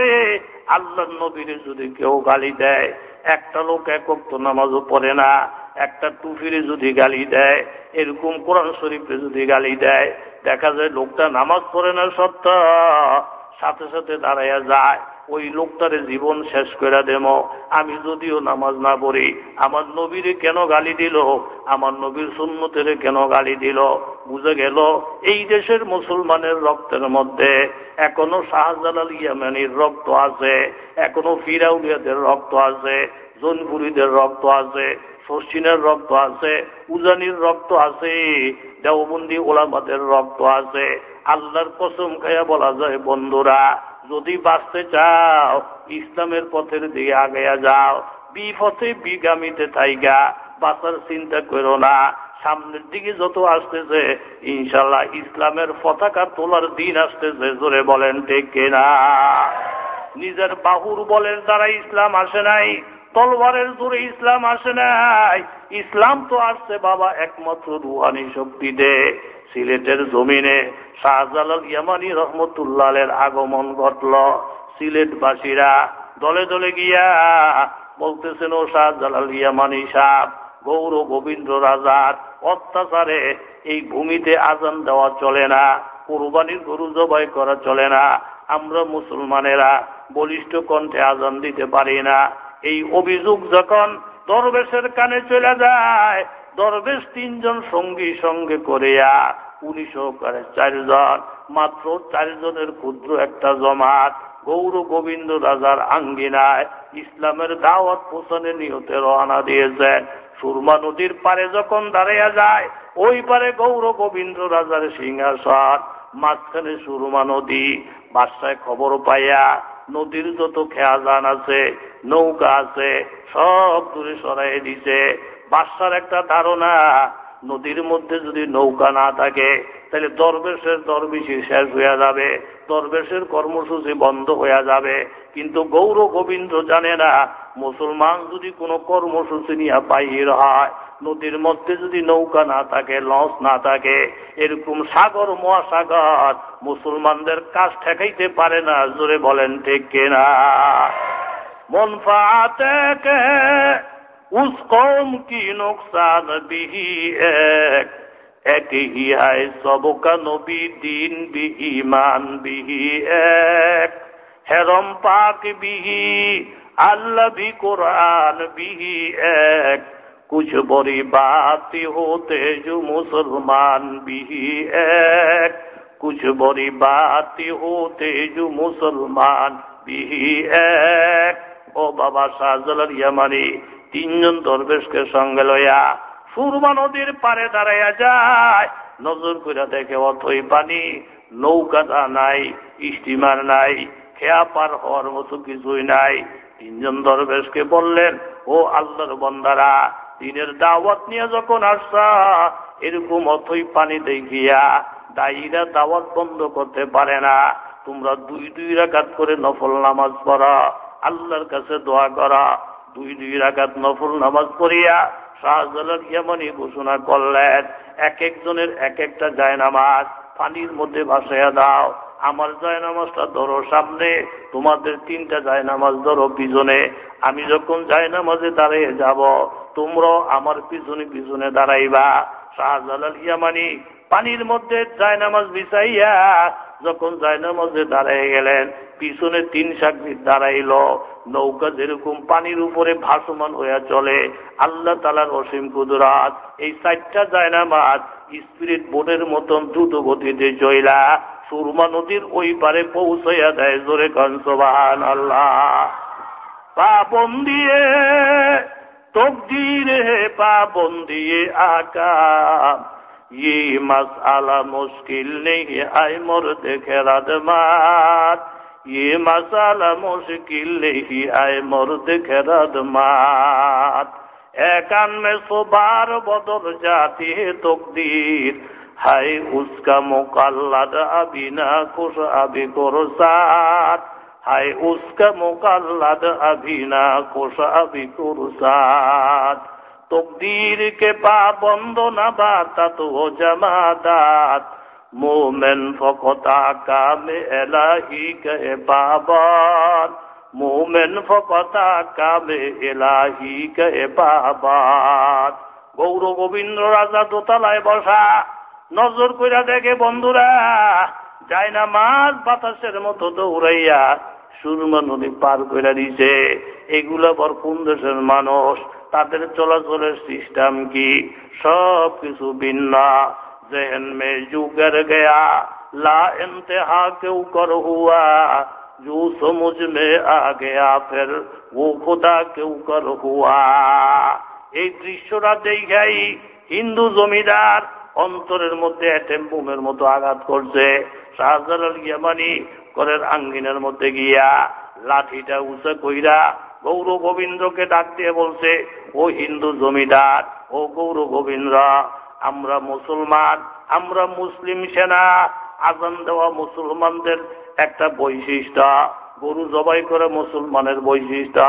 আল্লাহ নবীরে যদি কেউ গালি দেয়, একটা লোক এক ওক্ত নামাজও পড়ে না, একটা টুফিরে যদি গালি দেয়, এরকম কোরআন শরীফে যদি গালি দেয় দেখা যায় লোকটা নামাজ পড়ে না সত্য সাথে সাথে দাঁড়াইয়া যায়, ওই লোকটারে জীবন শেষ করে দেব আমি যদিও নামাজ না পড়ি, আমার নবীরে কেন গালি দিল? আমার নবীর সুন্নতের কেন গালি দিল? বুঝে গেল, এই দেশের মুসলমানের রক্তের মধ্যে এখনও শাহজালাল ইয়ামানির রক্ত আছে, এখনও ফিরাউলিয়াদের রক্ত আছে, জনপুরীদের রক্ত আছে শশিনের রক্ত আছে, উজানির রক্ত আছে, দেওবন্দি ওলামাদের রক্ত আছে। আল্লাহর কসম খাইয়া বলা যায়, বন্ধুরা, যদি বাঁচতে চাও, ইসলামের পথের দিকে আগাইয়া যাও, বিপথে বিগামিতে থাইগা বাঁচার চিন্তা করো না। সামনের দিকে যত আসতেছে ইনশাল্লাহ ইসলামের পতাকা তোলার দিন আসতেছে, জোরে বলেন ঠিক না নিজের বাহুর বলের দ্বারা ইসলাম আসে নাই তলবারের জোরে ইসলাম আসে নাই। ইসলাম তো আসছে, বাবা, একমাত্র রুহানি শক্তিতে। সিলেটের জমিনে শাহজালাল ইয়ামানি রহমতুল্লাহের আগমন ঘটল। সিলেটবাসীরা দলে দলে গিয়া বলতেছেন, ও শাহজালাল ইয়ামানি সাহ গৌর গোবিন্দ রাজার অত্যাচারে এই ভূমিতে আজান দেওয়া চলে না, কোরবানির গরু জবাই করা চলে না। আমরা মুসলমানেরা বলিষ্ঠ কণ্ঠে আজান দিতে পারি না। এই অভিযোগ যখন দরবেশের কানে চলে যায়, দরবেশ তিনজন সঙ্গী সঙ্গে করিয়া উনিশ করে চারজন, মাত্র চারজনের ক্ষুদ্র একটা জমাত, গৌর গোবিন্দ রাজার আঙ্গিনায় ইসলামের দাওয়াত পোষণে নিহতে রওনা দিয়েছেন। সুরমা নদীর পারে যখন দাঁড়াইয়া যায়, ওই পারে গৌর গোবিন্দ রাজার সিংহাসন, মাঝখানে সুরমা নদী, বাসায় খবর পাইয়া নদীর যত খেয়াজান আছে, নৌকা আছে, সব দূরে সরাই দিছে। বাসার একটা ধারণা, নদীর মধ্যে যদি নৌকা না থাকে, তাহলে দরবেশের দরবেশি শেষ হয়ে যাবে। দরবেশের কর্মসূচি বন্ধ হয়ে যাবে। কিন্তু গৌর গোবিন্দ জানে না, মুসলমান যদি কোনো কর্মসূচি নিয়ে বাহির হয়, নদীর মধ্যে যদি নৌকা না থাকে, লঞ্চ না থাকে, এরকম সাগর, মহাসাগর, মুসলমানদের কাজ ঠেকাইতে পারে না, জোরে বলেন ঠিক কিনা? মন পাতে উস কম কি নোকসান বিহি এক একে হিয়ায় সবকা নবী দিন বিহি মান বিহি এক। হেরম পাক বিহি, আল্লাহ বি কোরআন বিহি এক। কুছ বড়ি বাতি হতে জু মুসলমান বিহি এক। কুছ বড়ি বাতি হতে জু মুসলমান বিহি এক। ও বাবা শাহজালার ইয়ামানি তিনজন দরবেশকে সঙ্গে লয়া সুরমা নদীর পারে দাঁড়াইয়া যায়। নজর করে দেখে, অথই পানি, নৌকা নাই, স্টিমার নাই, খেয়া পার হওয়ার মতো কিছুই নাই। তিনজন দরবেশকে বললেন, ও আল্লাহর বন্দারা, দিনের দাওয়াত নিয়ে যখন আসছা, এরকম অথই পানি দেখিয়া দায়ীরা দাওয়াত বন্ধ করতে পারে না। তোমরা দুই দুই রাকাত করে নফল নামাজ পড়া, আল্লাহর কাছে দোয়া করা, দুই দুই রাগাত নফল নামাজ পড়িয়া শাহজালাল ইয়ামানি ঘোষণা করলেন এক একজনের এক একটা জায়নামাজ পানির মধ্যে ভাসাইয়া দাও। আমার যায় নামাজটা ধরো সামনে, তোমাদের তিনটা জায়নামাজ ধরো পিছনে। আমি যখন যায় নামাজে দাঁড়িয়ে যাব, তোমরাও আমার পিছনে পিছনে দাঁড়াইবা। শাহজালাল ইয়ামানি পানির মধ্যে জায়নামাজ বিছাইয়া যখন জায়নামাজে দাঁড়াই গেলেন, পিছনে তিন সাকবির দাঁড়াইল। নৌকা যেরকম পানির উপরে ভাসমান হইয়া চলে, আল্লাহ তালার অসীম কুদরাত। এই চারটা জায়নামাজ স্পিরিট বোর্ডের মতন দ্রুত গতিতে চইলা সুরমা নদীর ওই পারে পৌঁছাইয়া দেয় জোরে কনসবাহান আল্লাহ পাপন দিয়ে, তকদিরে পাপন দিয়ে আকা ये मसाला मुश्किल नहीं आए मुर्द खेराद मात ये मसाला मुश्किल नहीं आए मुर्द खेराद मात एकान में सुबार बदल जाती है तकदीर है उसका मुकल्लद अभी ना खुश अभी कुरसात है उसका मुकल्लद अभी ना खुश अभी कुरसात তকদির কে পা বন্ধ না বাতাত ও জামাদাত। মোমেন ফকতা কামে এলাহি কে বাবার মোমেন ফকতা কামে এলাহি কে বাবার গৌর গোবিন্দ রাজা দোতলায় বসা, নজর কইরা দেখে বন্ধুরা, যায় না মাছ বাতাসের মতো দৌড়াইয়া সুরমা নদী পার করে দিছে, এগুলা বর কোন দেশের মানুষ? তাদের চলাচলের সিস্টেম কি সব কিছু ভিন্ন जहन में जू कर गया ला इंतहा क्यों कर हुआ जो समझ में आ गया फिर वो खुदा क्यों कर हुआ এই দৃশ্যটা দেখাই হিন্দু জমিদার অন্তরের মধ্যে টেম্পুমের মতো আঘাত করছে শাহজালাল ইয়ামানি করের আঙ্গিনের মধ্যে গিয়া লাঠিটা উঁচা কইরা গৌর গোবিন্দকে ডাকতে বলছে, ও হিন্দু জমিদার, ও গৌর গোবিন্দ, আমরা মুসলমান, আমরা মুসলিম সেনা, আজান দেওয়া মুসলমানদের একটা বৈশিষ্ট্য, গরু জবাই করে মুসলমানের বৈশিষ্ট্য,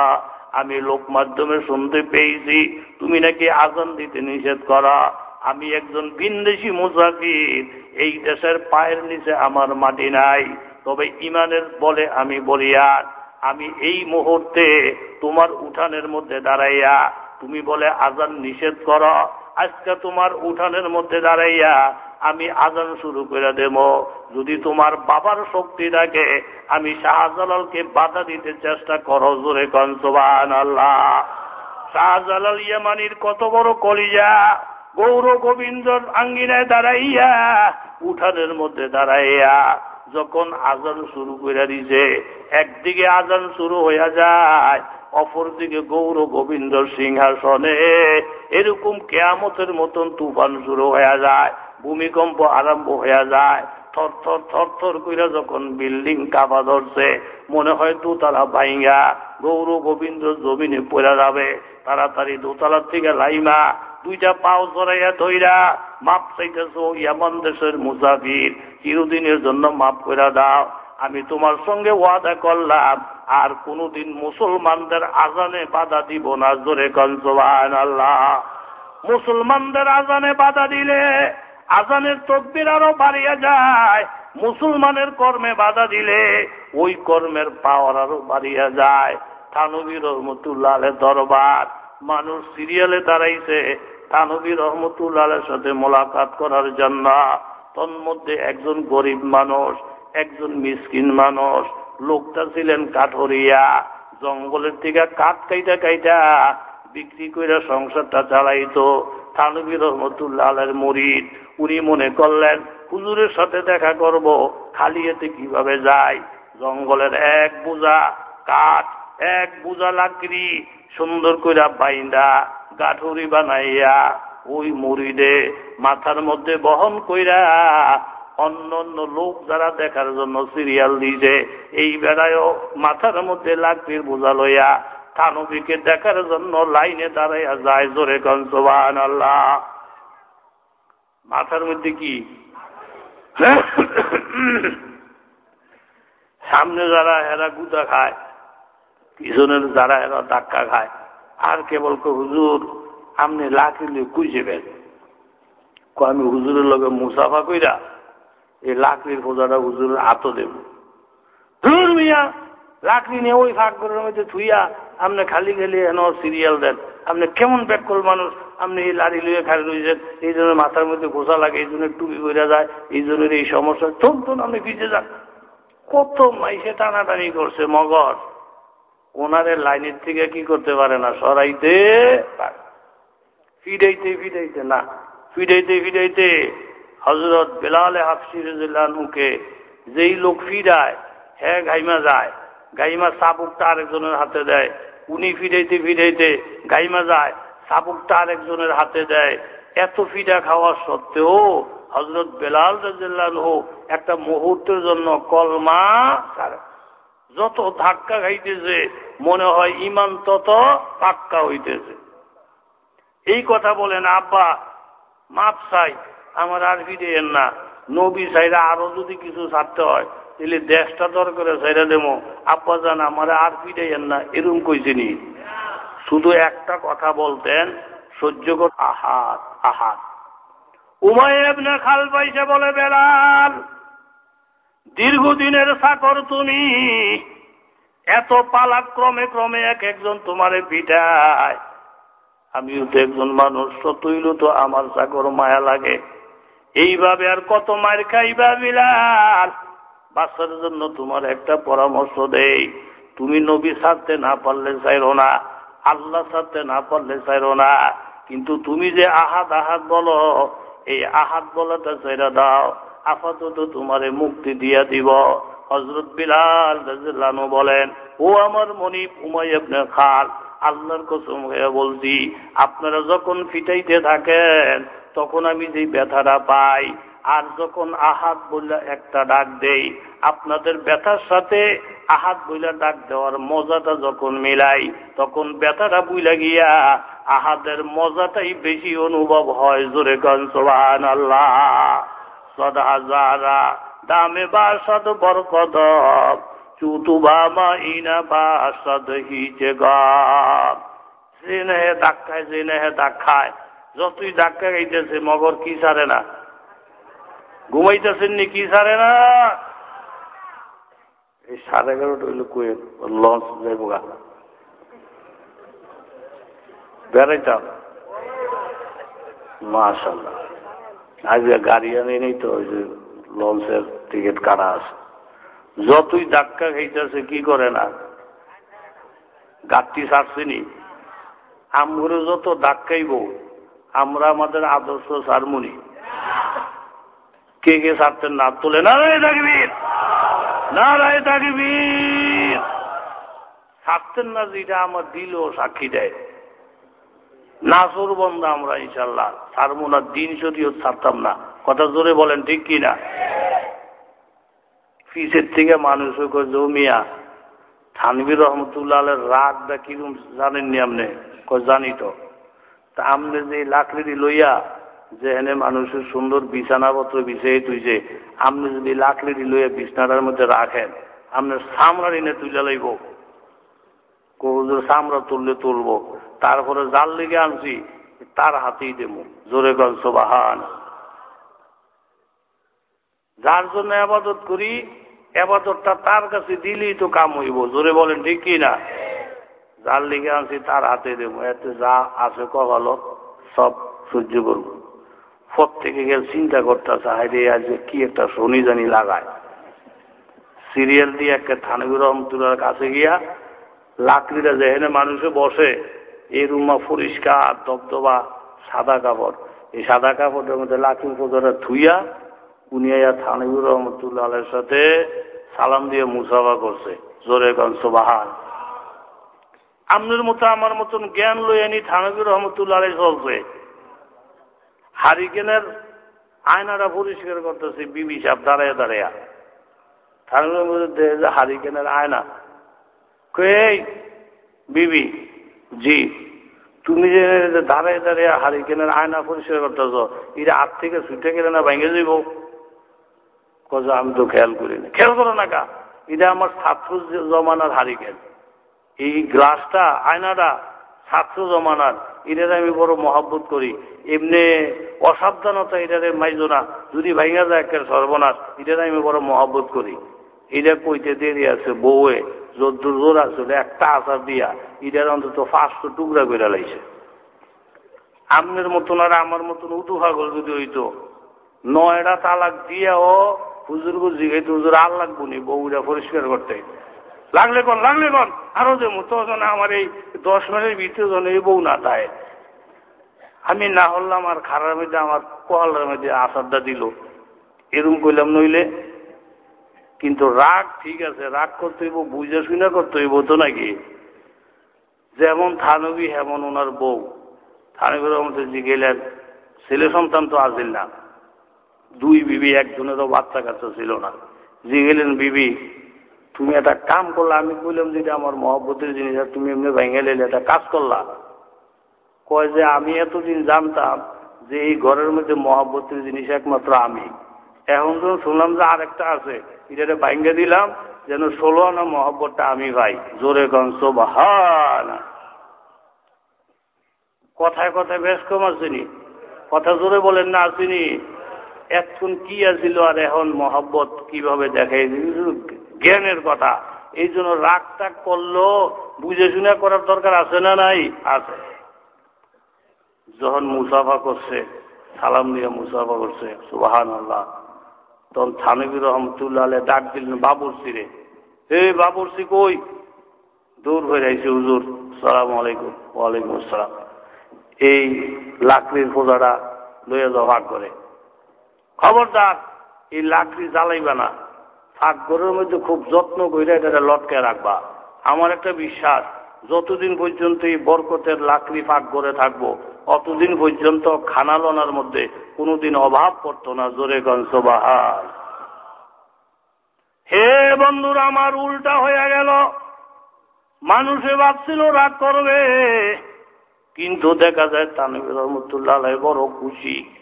আমি লোক মাধ্যমে শুনতে পেয়েছি, তুমি নাকি আজান দিতে নিষেধ করা, আমি একজন বিন্দেশি মুসাফির এই দেশের পায়ের নিচে আমার মাটি নাই, তবে ইমানের বলে আমি বলিয়ার। আমি এই মুহূর্তে তোমার উঠানের মধ্যে দাঁড়াইয়া, তুমি বলে আজান নিষেধ কর, আজকে তোমার উঠানের মধ্যে দাঁড়াইয়া আমি আজান শুরু করে দেব। যদি তোমার বাবার শক্তি থাকে, আমি শাহজালালকে বাধা দিতে চেষ্টা করো, জোরে কনসবান আল্লাহ শাহজালাল ইয়ামানির কত বড় কলিজা। গৌর গোবিন্দর আঙ্গিনায় দাঁড়াইয়া উঠানের মধ্যে দাঁড়াইয়া যখন আজান শুরু করে দিছে, একদিকে আজান শুরু হইয়া যায়, অপরদিকে গৌর গোবিন্দ সিংহাসনে, এরকম কেয়ামতের মতন তুফান শুরু হয়ে যায়, ভূমিকম্প আরম্ভ হয়ে যায়, থর থর থর থর করে যখন বিল্ডিং কাবা ধরছে, মনে হয় দোতলা ভাইঙ্গা, গৌর গোবিন্দ জমিনে পড়ে যাবে, তাড়াতাড়ি দোতলার থেকে লাইমা দুইটা পাও জড়াইয়া ধইরা মাপ চাইতেছ এমন দেশের মুসাফির চিরদিনের জন্য মাপ করে দাও। আমি তোমার সঙ্গে ওয়াদা করলাম, আর কোনদিন মুসলমানদের আজানে বাধা দিব না। জোরে কনসবান আল্লাহ মুসলমানদের আজানে বাধা দিলে আজানের তকবির আরও বাড়িয়ে যায়। মুসলমানের কর্মে বাধা দিলে ওই কর্মের পাওয়ার আরও বাড়িয়ে যায়। থানবী রহমতুল্লাহ দরবার মানুষ সিরিয়ালে দাঁড়াইছে। থানবী রহমতুল্লাহের সাথে মোলাকাত করার জন্য তন্মধ্যে একজন গরিব মানুষ, একজন মিসকিন মানুষ, লোকটা ছিলেন কাঠরিয়া। জঙ্গলের থেকে কাঠ কাইটা কাইটা বিক্রি করে সংসারটা চালাইতো। থানবী রহমতুল্লাহ আলের মরিদ, উনি মনে করলেন, হুজুরের সাথে দেখা করব, খালি এতে কীভাবে যায়? জঙ্গলের এক বোঝা কাঠ, এক বোঝা লাকড়ি সুন্দর করে বাইন্দা, গাঠুরি বানাইয়া ওই মুড়িদে মাথার মধ্যে বহন কইরা অন্য অন্য লোক যারা দেখার জন্য সিরিয়াল দিছে, এই বেড়ায়ও মাথার মধ্যে লাকড়ির বোঝা লইয়া থানবীকে দেখার জন্য লাইনে দাঁড়াইয়া যায় জোরে কনসবান আল্লাহ মাথার মধ্যে কি? <coughs> সামনে যারা এরা গুদা খায় পিছনের যারা এরা ধাক্কা খায়, আর কেবল হুজুর, আপনি লাকড়ি কুই যাবেন আমি হুজুরের লগে মুসাফা কইরা এই লাকড়ির পূজাটা হুজুরের হাত দেব। ধুর মিয়া লাকড়ি নিয়ে ওই ফাঁক করে মধ্যে থুইয়া আপনি খালি খালি এন সিরিয়াল দেন। আপনি কেমন ব্যাকল মানুষ, আপনি এই লাড়ি লুয়ে খালি রয়েছেন এই জন্য মাথার মধ্যে ঘোষা লাগে, এই জন্য টুপি করে যায়, এই জন্য এই সমস্যা। চলতুন, আপনি ভিজে যান। কত মাইসে টানাটানি করছে মগর ওনারে লাইনের থেকে কি করতে পারে না? সরাইতে ফিডাইতে ফিডাইতে, না। ফিডাইতে ফিডাইতে হজরত বেলালে হাফসিরুকে যেই লোক ফিরায় হ্যাঁ গাইমা যায়। গাইমা সাপুকটা আরেকজনের হাতে দেয়। উনি ফিরাইতে ফিরাইতে গাইমা যায় সাপুকটা আরেকজনের হাতে দেয়। এত ফিডা খাওয়া সত্ত্বেও হজরত বেলাল হোক একটা মুহূর্তের জন্য কলমা যত ধাক্কা খাইতেছে, মনে হয় ইমান তত পাক্কা হইতেছে। এই কথা বলেন, আব্বা, মাপ চাই, আমার আর ফিরে না। নবী সাইরা আরও যদি কিছু ছাড়তে হয়, তাহলে দেশটা দরকারে সাইরা দেবো। আব্বা জান, আমার আর ফিরাইয়েন না। এরকম কইছেনি শুধু একটা কথা বলতেন, সহ্য কর আহাত আহাত উমায়েবনে খাল পাইছে বলে, বেলাল দীর্ঘদিনের সাকর তুমি। এত পালা ক্রমে ক্রমে এক একজন তোমারে পিঠায় আমিও তো একজন মানুষ তৈল তো আমার সাগর মায়া লাগে। এইভাবে আর কত মায়ের খাইবা বিলাল? বাচ্চার জন্য তোমার একটা পরামর্শ দেই। তুমি নবী ছাড়তে না পারলে চাইরো না, আল্লাহ ছাড়তে না পারলে চাইরো না। কিন্তু তুমি যে আহাত আহাত বলো, এই আহাত বলাটা চাইরা দাও। আপাতত তোমারে মুক্তি দিয়া দিব। হজরত বিলাল রাজিল্লানু বলেন, ও আমার মনিপ উমাই আপনি খাল, আল্লাহর কসম হয়ে বলছি, আপনারা যখন ফিটাইতে থাকেন, তখন আমি যে ব্যথাটা পাই, আর যখন আহাত বললে একটা ডাক দেই, আপনাদের ব্যথার সাথে আহাত বইলা ডাক দেওয়ার মজাটা যখন মিলাই, তখন ব্যথাটা বুইলা গিয়া আহাদের মজাটাই বেশি অনুভব হয়, জোরে গঞ্চবান আল্লাহ সদা যারা দামে বাসদ বরকদ চুতুবা মাইনা হিচে যে নেহে দাগ খায় যে নেহে দাগ যতই মগর কি সারে না? ঘুমাইতেছেন নি, কি সারে না? এই সাড়ে এগারোটা হইল কুয়ে লঞ্চ যাইব গা? বেড়াইতাম। মাশাল্লাহ গাড়ি আনি তো লঞ্চের টিকিট কাটা আছে। যতই ধাক্কা খাইতেছে, কি করে না? গাড়টি ছাড়ছিনি আমগুলো যত ধাক্কাইব, আমরা আমাদের আদর্শ সারমুনি কে কে ছাড়তেন না? তোলে না রায় থাকবির। না রায় থাকবির। ছাড়তেন না যেটা আমার দিল সাক্ষী দেয়। নাসর বন্ধ আমরা ইনশাল্লাহ ছাড়বো না দিন যদিও ছাড়তাম না। কথা জোরে বলেন, ঠিক কি না? ফিসের থেকে মানুষ জমিয়া। থানবির রহমতুল্লাহ রাগটা কিরম জানেননি আপনি? জানি তো। তা আপনি যে লাকড়ি লইয়া যেখানে মানুষের সুন্দর বিছানাপত্র বিছিয়ে তুইছে, আপনি যদি লাকড়ি লইয়া বিছনাটার মধ্যে রাখেন, আপনার সামরা এনে তুলে লইব। কবুজুর সামরা তুললে তুলবো। তারপরে জাল লেগে আনছি, তার হাতেই দেব। জোরে গঞ্জ বাহান যার জন্য আবাদত করি, আবাদতটা তার কাছে দিলেই তো কাম হইব। জোরে বলেন, ঠিক কি না? যার লিগে আনছি, তার হাতে দেবো। এতে যা আছে কপালো, সব সহ্য করব। প্রত্যেকে গেল চিন্তা করতেছে হাইরে আজ কি একটা শনি জানি লাগায়। সিরিয়াল দিয়ে একটা থানবির রহমতুল্লার কাছে গিয়া লাকড়িটা যেখানে মানুষে বসে, এই রুমা পরিষ্কার দবদবা সাদা কাপড়। এই সাদা কাপড়ের মধ্যে লাকড়ি পোজাটা থুইয়া উনিয়া থানবির রহমতুল্লাহ সাথে সালাম দিয়ে মুসাফা করছে। জোরে গঞ্জ বাহান আপনার মতো, আমার মতন জ্ঞান লই আনি থানবির রহমতুল্লাহ চলছে। হারিকেনের আয়নাটা পরিষ্কার করতেছে, বিবি সাহেব দাঁড়াইয়া দাঁড়াইয়া। থানবির মধ্যে হারিকেনের আয়না কই বিবি, জি। তুমি যে দাঁড়ায় দাঁড়িয়ে হারিকেনের আয়না পরিষ্কার করতেছ, এটা হাত থেকে ছুটে গেলে না ভেঙে যাইব? কজ আমি তো খেয়াল করি না। খেয়াল করো না কা, এটা আমার ছাত্র জমানার হারিকেন। এই গ্লাসটা, আয়নাটা ছাত্র জমানার, এটারে আমি বড় মহাব্বত করি। এমনি অসাবধানতা এটারে মাইজো না। যদি ভাইঙ্গা যায় একটা সর্বনাশ, এটারে আমি বড় মহাব্বত করি। এটা কইতে দেরি আছে, বউয়ে, যদ্দুর জোর আসলে একটা আচার দিয়া এটার অন্তত পাঁচশো টুকরা করে লাইছে। আপনার মতন আর আমার মতন উদু ভাগল যদি হইতো নয়টা তালাক দিয়াও হুজুরগো জিগাইত, হুজুর আর লাগবো নি বউটা পরিষ্কার করতে। লাগলে কন লাগলে কন? আরও যে মতো জন আমার এই দশ মিনিটের ভিতরে জন এই বউ না তাই আমি না হলাম আর খারাপ মধ্যে আমার কোয়ালের মধ্যে আসারটা দিল। এরকম কইলাম নইলে কিন্তু রাগ ঠিক আছে, রাগ করতে হইব, বুঝে শুনে করতে হইব তো নাকি? যেমন থানবী, হেমন ওনার বউ। থানবীর মধ্যে জিগেলেন ছেলে সন্তান তো আসিল না। দুই বিবি, একজনেরও বাচ্চা কাচ্চা ছিল না। জিগেলেন বিবি, তুমি একটা কাম করলা, আমি বললাম যে আমার মহব্বতের জিনিস, আর তুমি এমনি ভেঙে লেলে, একটা কাজ করলা। কয় যে, আমি এতদিন জানতাম যে এই ঘরের মধ্যে মহব্বতের জিনিস একমাত্র আমি। এখন তো শুনলাম যে আরেকটা আছে। এটা ভাঙ্গে দিলাম, যেন ষোলো আনা মহব্বতটা আমি ভাই। জোরে গঞ্জ বাহানা কথায় কথায় বেশ কম আসেনি কথা জোরে বলেন না আসেনি এখন কি আছিল আর এখন মহব্বত কীভাবে দেখাই জ্ঞানের কথা। এই জন্য রাগ টাগ করল, বুঝে শুনে করার দরকার আছে না নাই? আছে। যখন মুসাফা করছে, সালাম দিয়ে মুসাফা করছে সুবাহান আল্লাহ তখন থানবী রহমতুল্লাহ ডাক দিলেন বাবুরসি রে হে বাবুরসি কই? দূর হয়ে যাইছে হুজুর। সালাম আলাইকুম। ওয়ালাইকুম আসসালাম। এই লাকড়ির ফোজাটা লইয়া যাওয়া করে। খবরদার, এই লাকড়ি জ্বালাইবা না। ফাঁক ঘরের মধ্যে খুব যত্ন করে এটা লটকে রাখবা। আমার একটা বিশ্বাস যতদিন পর্যন্ত এই বরকতের লাকড়ি ফাঁক করে থাকব, অতদিন পর্যন্ত খানালনার মধ্যে কোনোদিন অভাব পড়তো না, জোরে গঞ্জ বাহার হে বন্ধুরা, আমার উল্টা হয়ে গেল। মানুষে ভাবছিল, রাগ করবে। কিন্তু দেখা যায় তানবির রহমতুল্লাহ বড় খুশি।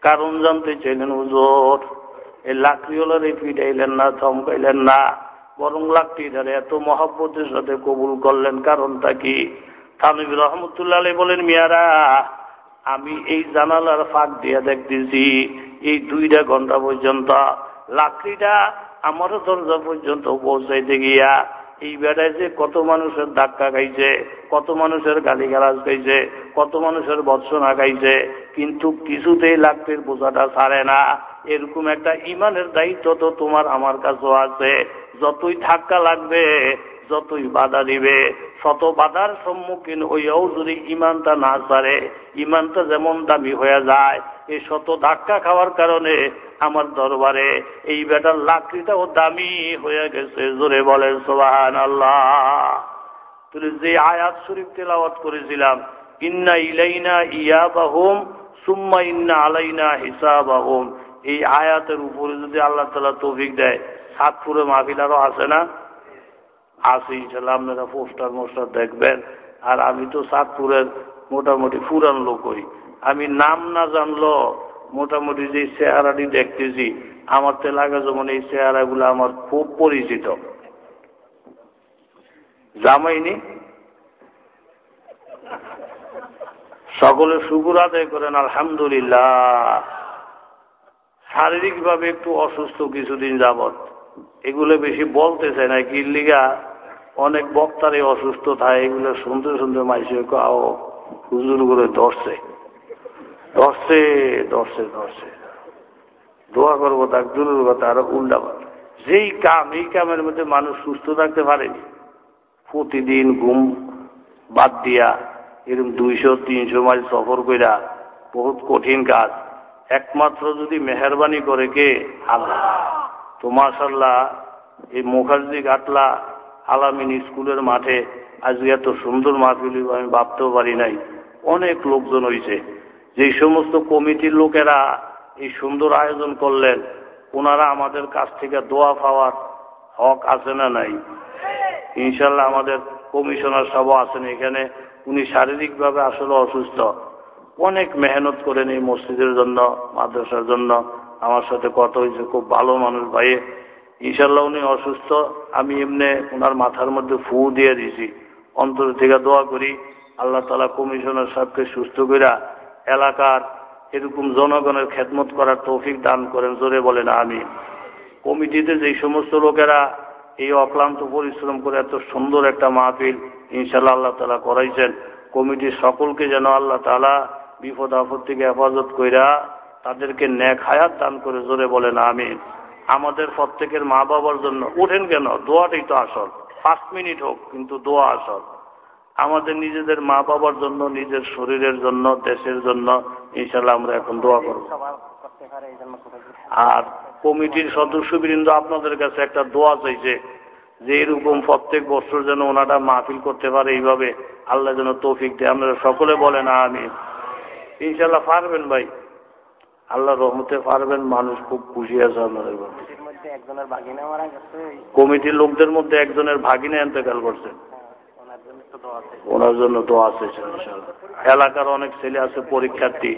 কারণ জানতে চাইলেন, হুজুর, এই লাকড়িওয়ালার এই পিটাইলেন না, চমকাইলেন না। বরং লাকড়ি ধারে এত মহব্বতের সাথে কবুল করলেন, কারণটা কি? থানবী রহমতুল্লাহ বলেন, মিয়ারা, আমি এই জানালার ফাঁক দিয়ে দেখতেছি, এই দুইটা ঘণ্টা পর্যন্ত লাকড়িটা আমারও দরজা পর্যন্ত পৌঁছাইতে গিয়া এই বেড়ায় যে কত মানুষের ধাক্কা খাইছে, কত মানুষের গালি গালাজ খাইছে, কত মানুষের বৎসনা খাইছে, কিন্তু কিছুতেই লাকড়ির বোঝাটা ছাড়ে না। এরকম একটা ইমানের দায়িত্ব তো তোমার আমার কাছেও আছে। যতই ধাক্কা লাগবে, যতই বাধা দিবে, শত বাধার সম্মুখীন হইয়াও যদি ইমানটা না ছাড়ে ইমানটা যেমন দামি হয়ে যায়, এই শত ধাক্কা খাওয়ার কারণে আমার দরবারে এই বেটার লাকড়িটাও দামি হয়ে গেছে। জোরে বলেন সোহান আল্লাহ তুমি যে আয়াত শরীফ তেলাওয়াত করেছিলাম, ইন্না ইলাইনা ইয়া বাহুম সুম্মা ইন্না আলাইনা হিসাব এই আয়াতের উপরে যদি আল্লাহ তালা তৌফিক দেয় সাতপুরে মাহফিল আরও আছে না? আছে, ইনশাল্লাহ। আপনারা পোস্টার মোস্টার দেখবেন। আর আমি তো সাতপুরের মোটামুটি পুরান লোকই। আমি নাম না জানলো, মোটামুটি যে চেহারাটি দেখতেছি, আমার তো লাগে যেমন এই চেহারাগুলো আমার খুব পরিচিত। জামাইনি? সকলে শুকুর আদায় করেন, আলহামদুলিল্লাহ। শারীরিকভাবে একটু অসুস্থ কিছুদিন যাবৎ। এগুলো বেশি বলতে চায় না কি লিগা অনেক বক্তারে অসুস্থ থাকে, এগুলো শুনতে শুনতে মাইসে কাও হুজুর করে ধরছে। ধরছে ধরছে ধরছে। দোয়া করব তার দূরের কথা, আরও উল্টা যেই কাম, এই কামের মধ্যে মানুষ সুস্থ থাকতে পারেনি। প্রতিদিন ঘুম বাদ দিয়া এরকম দুইশো, তিনশো মাইল সফর কইরা বহুত কঠিন কাজ। একমাত্র যদি মেহরবানি করে কে? আল্লাহ। তো মাসাল্লাহ এই মুখার্জি ঘাটলা আলামিন স্কুলের মাঠে আজকে এত সুন্দর মাহফিল আমি ভাবতেও পারি নাই। অনেক লোকজন হয়েছে যে সমস্ত কমিটির লোকেরা এই সুন্দর আয়োজন করলেন, ওনারা আমাদের কাছ থেকে দোয়া পাওয়ার হক আছে না নাই? ইনশাল্লাহ আমাদের কমিশনার সব আছেন এখানে, উনি শারীরিকভাবে আসলে অসুস্থ। অনেক মেহনত করেন এই মসজিদের জন্য, মাদ্রাসার জন্য। আমার সাথে কথা হয়েছে, খুব ভালো মানুষ ভাই। ইনশাল্লাহ উনি অসুস্থ, আমি এমনি ওনার মাথার মধ্যে ফু দিয়ে দিয়েছি অন্তর থেকে দোয়া করি, আল্লাহ তালা কমিশনার সাহেবকে সুস্থ করে এলাকার এরকম জনগণের খেদমত করার তৌফিক দান করেন, জোরে বলেন আমি কমিটিতে যে সমস্ত লোকেরা এই অক্লান্ত পরিশ্রম করে এত সুন্দর একটা মাহফিল ইনশাল্লাহ আল্লাহ তালা করাইছেন, কমিটির সকলকে যেন আল্লাহ তালা বিপদ আপদ থেকে হেফাজত কইরা তাদেরকে ন্যাক হায়াত দান করে জোরে বলেন আমি আমাদের প্রত্যেকের মা বাবার জন্য, উঠেন কেন? দোয়াটাই তো আসল। পাঁচ মিনিট হোক, কিন্তু দোয়া আসল। আমাদের নিজেদের মা বাবার জন্য, নিজের শরীরের জন্য, দেশের জন্য ইনশাল্লাহ আমরা এখন দোয়া করব। আর কমিটির সদস্যবৃন্দ আপনাদের কাছে একটা দোয়া চাইছে যে, এরকম প্রত্যেক বছর যেন ওনারা মাহফিল করতে পারে এইভাবে। আল্লাহ যেন তৌফিক দেয়। আপনারা সকলে বলেন আমি ইনশাল্লাহ পারবেন ভাই। আল্লাহ রহমতে পারবেন মানুষ খুব খুশি আছে আপনাদের কমিটির লোকদের মধ্যে একজনের ভাগিনে এতেকাল করছেন ওনার জন্য তো আছে। এলাকার অনেক ছেলে আছে পরীক্ষার্থী।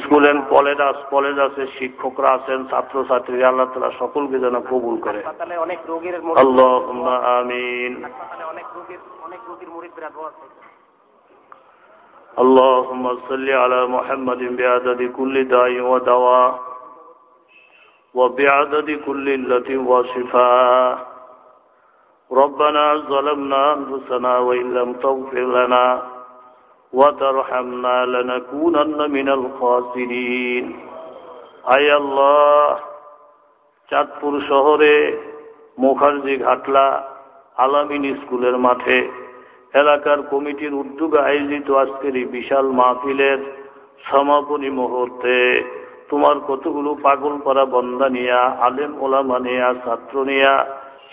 স্কুল এন্ড কলেজ কলেজ আছে শিক্ষকরা আছেন ছাত্রছাত্রী আল্লাহ তালা সকলকে যেন কবুল করে। আল্লাহ আমিন। اللهم صل على محمد بعدد كل داء ودواء وبعدد كل علة وشفاء ربنا ظلمنا أنفسنا وإن لم تغفر لنا وترحمنا لنكونن من الخاسرين আয় আল্লাহ চাঁদপুর শহরে মুখার্জি ঘাটলা আলামিন স্কুলের মাঠে এলাকার কমিটির উদ্যোগে আয়োজিত আজকের এই বিশাল মাহফিলের সমাপনী মুহূর্তে তোমার কতগুলো পাগল করা বন্দা নিয়া, আলেম ওলামা নিয়া, ছাত্র নিয়া,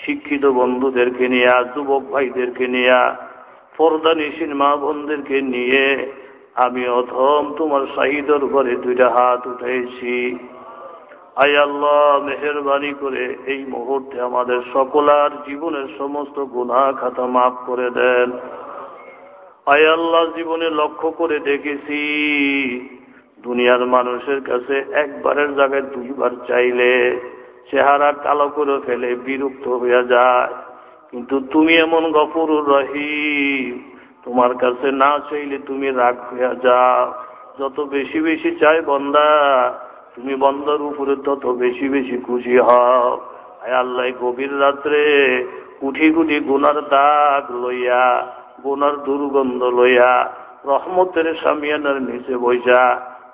শিক্ষিত বন্ধুদেরকে নিয়া, যুবক ভাইদেরকে নিয়া, পর্দা নিশিন মা বোনদেরকে নিয়ে আমি অথম তোমার শাহিদর ঘরে দুইটা হাত উঠেছি আই আল্লাহ, মেহরবানি করে এই মুহূর্তে আমাদের সকলার জীবনের সমস্ত গুণা খাতা মাফ করে দেন। আই আল্লাহ, জীবনে লক্ষ্য করে দেখেছি, দুনিয়ার মানুষের কাছে একবারের জায়গায় দুইবার চাইলে চেহারা কালো করে ফেলে বিরক্ত হয়ে যায়। কিন্তু তুমি এমন গফুর রহিম, তোমার কাছে না চাইলে তুমি রাগ হয়ে যাও। যত বেশি বেশি চাই বন্দা তুমি বন্দার উপরে তত বেশি বেশি খুশি হও। আল্লাহ গভীর রাত্রে কুঠি কুঠি গুনার দাগ লইয়া, গুনার দুর্গন্ধ লইয়া, রহমতের সামিয়ানার নিচে বইসা,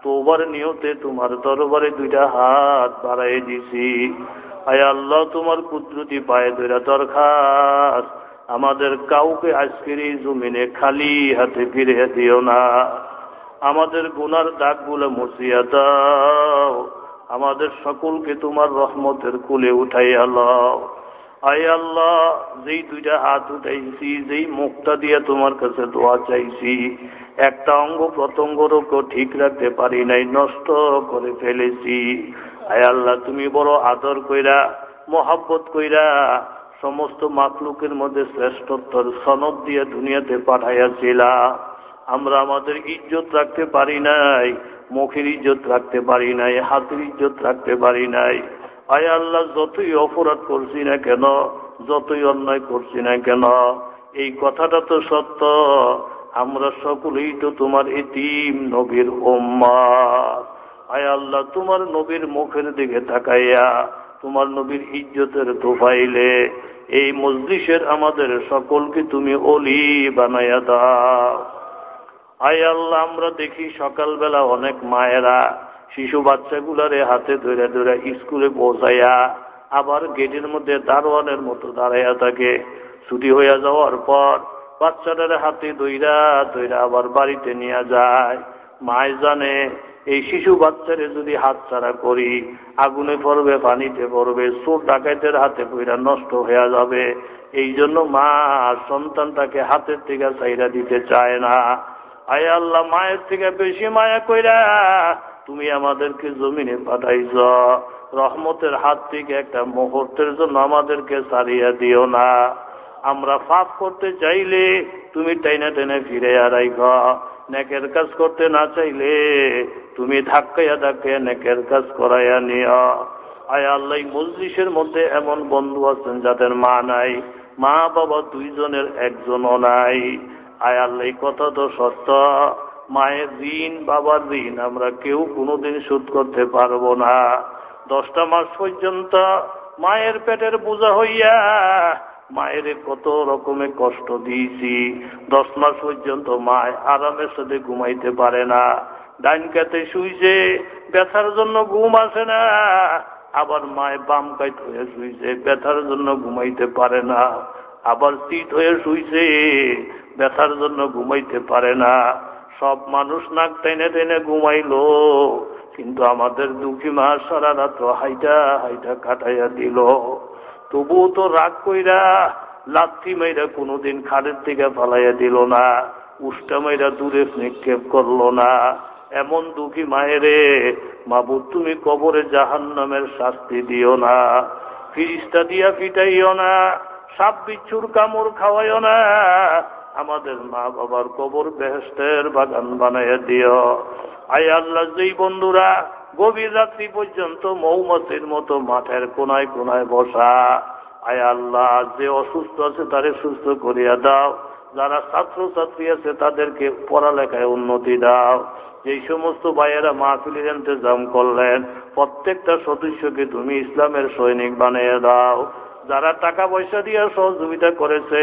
তোবার নিয়তে তোমার দরবারে দুইটা হাত বাড়াই দিছি। আয় আল্লাহ, তোমার কুদরতি পায়ে ধরা দরকার আমাদের কাউকে আজকের এই জমিনে খালি হাতে ফিরে দিও না। আমাদের গুনার দাগগুলো মুছিয়া দাও। আমাদের সকলকে তোমার রহমতের কুলে উঠাই আল্লাহ আয় আল্লাহ, যেই দুইটা হাত উঠাইছি, যেই মুখটা দিয়ে তোমার কাছে দোয়া চাইছি, একটা অঙ্গ প্রত্যঙ্গরও ঠিক রাখতে পারি নাই, নষ্ট করে ফেলেছি। আয় আল্লাহ, তুমি বড় আদর কইরা, মোহাব্বত কইরা সমস্ত মাকলুকের মধ্যে শ্রেষ্ঠত্বর সনদ দিয়ে দুনিয়াতে পাঠাইয়াছিলা। আমরা আমাদের ইজ্জত রাখতে পারি নাই, মুখের ইজ্জত রাখতে পারি নাই, হাতের ইজ্জত রাখতে পারি নাই। আয় আল্লাহ, যতই অপরাধ করছি না কেন, যতই অন্যায় করছি না কেন, এই কথাটা তো সত্য। আমরা সকলেই তো তোমার এতিম নবীর ওম্মা আয় আল্লাহ, তোমার নবীর মুখের দিকে তাকাইয়া, তোমার নবীর ইজ্জতের তোফাইলে, এই মজলিসের আমাদের সকলকে তুমি অলি বানাইয়া দাও। আয় আল্লাহ, আমরা দেখি সকালবেলা অনেক মায়েরা শিশু বাচ্চাগুলারে হাতে ধরে ধরে স্কুলে পৌঁছাইয়া আবার গেটের মধ্যে দারোয়ানের মতো দাঁড়াইয়া থাকে। ছুটি হইয়া যাওয়ার পর বাচ্চাটার হাতে দইরা দইরা আবার বাড়িতে নিয়ে যায়। মায় জানে, এই শিশু বাচ্চারে যদি হাত ছাড়া করি, আগুনে পড়বে, পানিতে পড়বে, চোর ডাকাইতের হাতে পইরা নষ্ট হয়ে যাবে। এই জন্য মা সন্তানটাকে হাতের থেকে চাইরা দিতে চায় না। আয় আল্লাহ, মায়ের থেকে বেশি মায়া কইরা তুমি আমাদেরকে জমিনে পাঠাইছ। রহমতের হাত থেকে একটা মুহূর্তের জন্য আমাদেরকে সারিয়া দিও না। আমরা ফাঁপ করতে চাইলে তুমি টাইনা টেনে ফিরে আড়াই নেকের কাজ করতে না চাইলে তুমি ধাক্কাইয়া ধাক্কাইয়া নেকের কাজ করাইয়া নিও। আয় আল্লাহ মজলিসের মধ্যে এমন বন্ধু আছেন যাদের মা নাই। মা বাবা দুইজনের একজনও নাই। আয় আল্লাহ কথা তো সত্য। মায়ের ঋণ বাবার ঋণ আমরা কেউ কোনোদিন শোধ করতে পারব না। দশটা মাস পর্যন্ত মায়ের পেটের বোঝা হইয়া মায়ের কত রকমের কষ্ট দিয়েছি। দশ মাস পর্যন্ত মায় আরামের সাথে ঘুমাইতে পারে না। ডাইন কাতে শুইছে, ব্যথার জন্য ঘুম আসে না। আবার মায় বাম কাইত হয়ে শুইছে, ব্যথার জন্য ঘুমাইতে পারে না। আবার শীত হয়ে শুইছে। ব্যথার জন্য ঘুমাইতে পারে না। সব মানুষ নাক টেনে টেনে ঘুমাইলো। কিন্তু আমাদের দুঃখী মা সারা রাত হাইটা হাইটা কাটাইয়া দিল। তবুও তো রাগ কইরা লাথি মাইরা কোনোদিন খাড়ের থেকে ফালাইয়া দিল না। উষ্টা মাইরা দূরে নিক্ষেপ করল না। এমন দুঃখী মায়েরে মাবু তুমি কবরে জাহান নামের শাস্তি দিও না। ফিরিস্তা দিয়া ফিটাইও না। সাপ বিচ্ছুর কামড় খাওয়াইও না। আমাদের মা বাবার কবর বেহেস্তের বাগান বানাইয়া দিও। আয় আল্লাহ, যেই বন্ধুরা, গভীর রাত্রি পর্যন্ত মৌমাছির মতো মাঠের কোনায় কোনায় বসা। আয় আল্লাহ, যে অসুস্থ আছে তারে সুস্থ করিয়া দাও। যারা ছাত্র ছাত্রী আছে তাদেরকে পড়ালেখায় উন্নতি দাও। যেই সমস্ত ভাইয়েরা মা মাহফিলের ইন্তজাম করলেন, প্রত্যেকটা সদস্যকে তুমি ইসলামের সৈনিক বানিয়ে দাও। যারা টাকা পয়সা দিয়ে সহযোগিতা করেছে,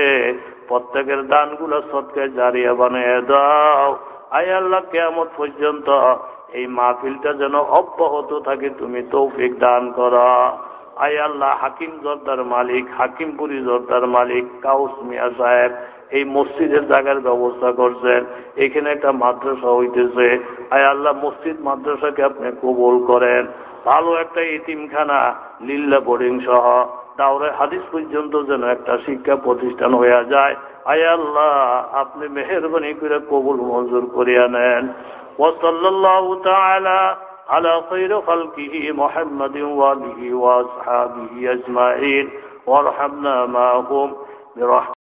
প্রত্যেকের দানগুলো সৎকে জারিয়া বানিয়ে দাও। আয় আল্লাহ কেমন পর্যন্ত এই মাহফিলটা যেন অব্যাহত থাকে, তুমি তৌফিক দান করা। আয় আল্লাহ, হাকিম জর্দার মালিক, হাকিমপুরি জর্দার মালিক কাউস মিয়া সাহেব এই মসজিদের জায়গার ব্যবস্থা করছেন। এখানে একটা মাদ্রাসা হইতেছে। আয় আল্লাহ, মসজিদ মাদ্রাসাকে আপনি কবুল করেন। ভালো একটা ইতিমখানা লিল্লা বোর্ডিং সহ। তাহলে হাদিস পর্যন্ত যেন একটা শিক্ষা প্রতিষ্ঠান হয়ে যায় আয় আল্লাহ আপনি মেহরবানি করে কবুল মঞ্জুর করিয়া নেন وصلى الله تعالى على خير خلقه محمد وآله وأصحابه أجمعين وارحمنا معهم برحمة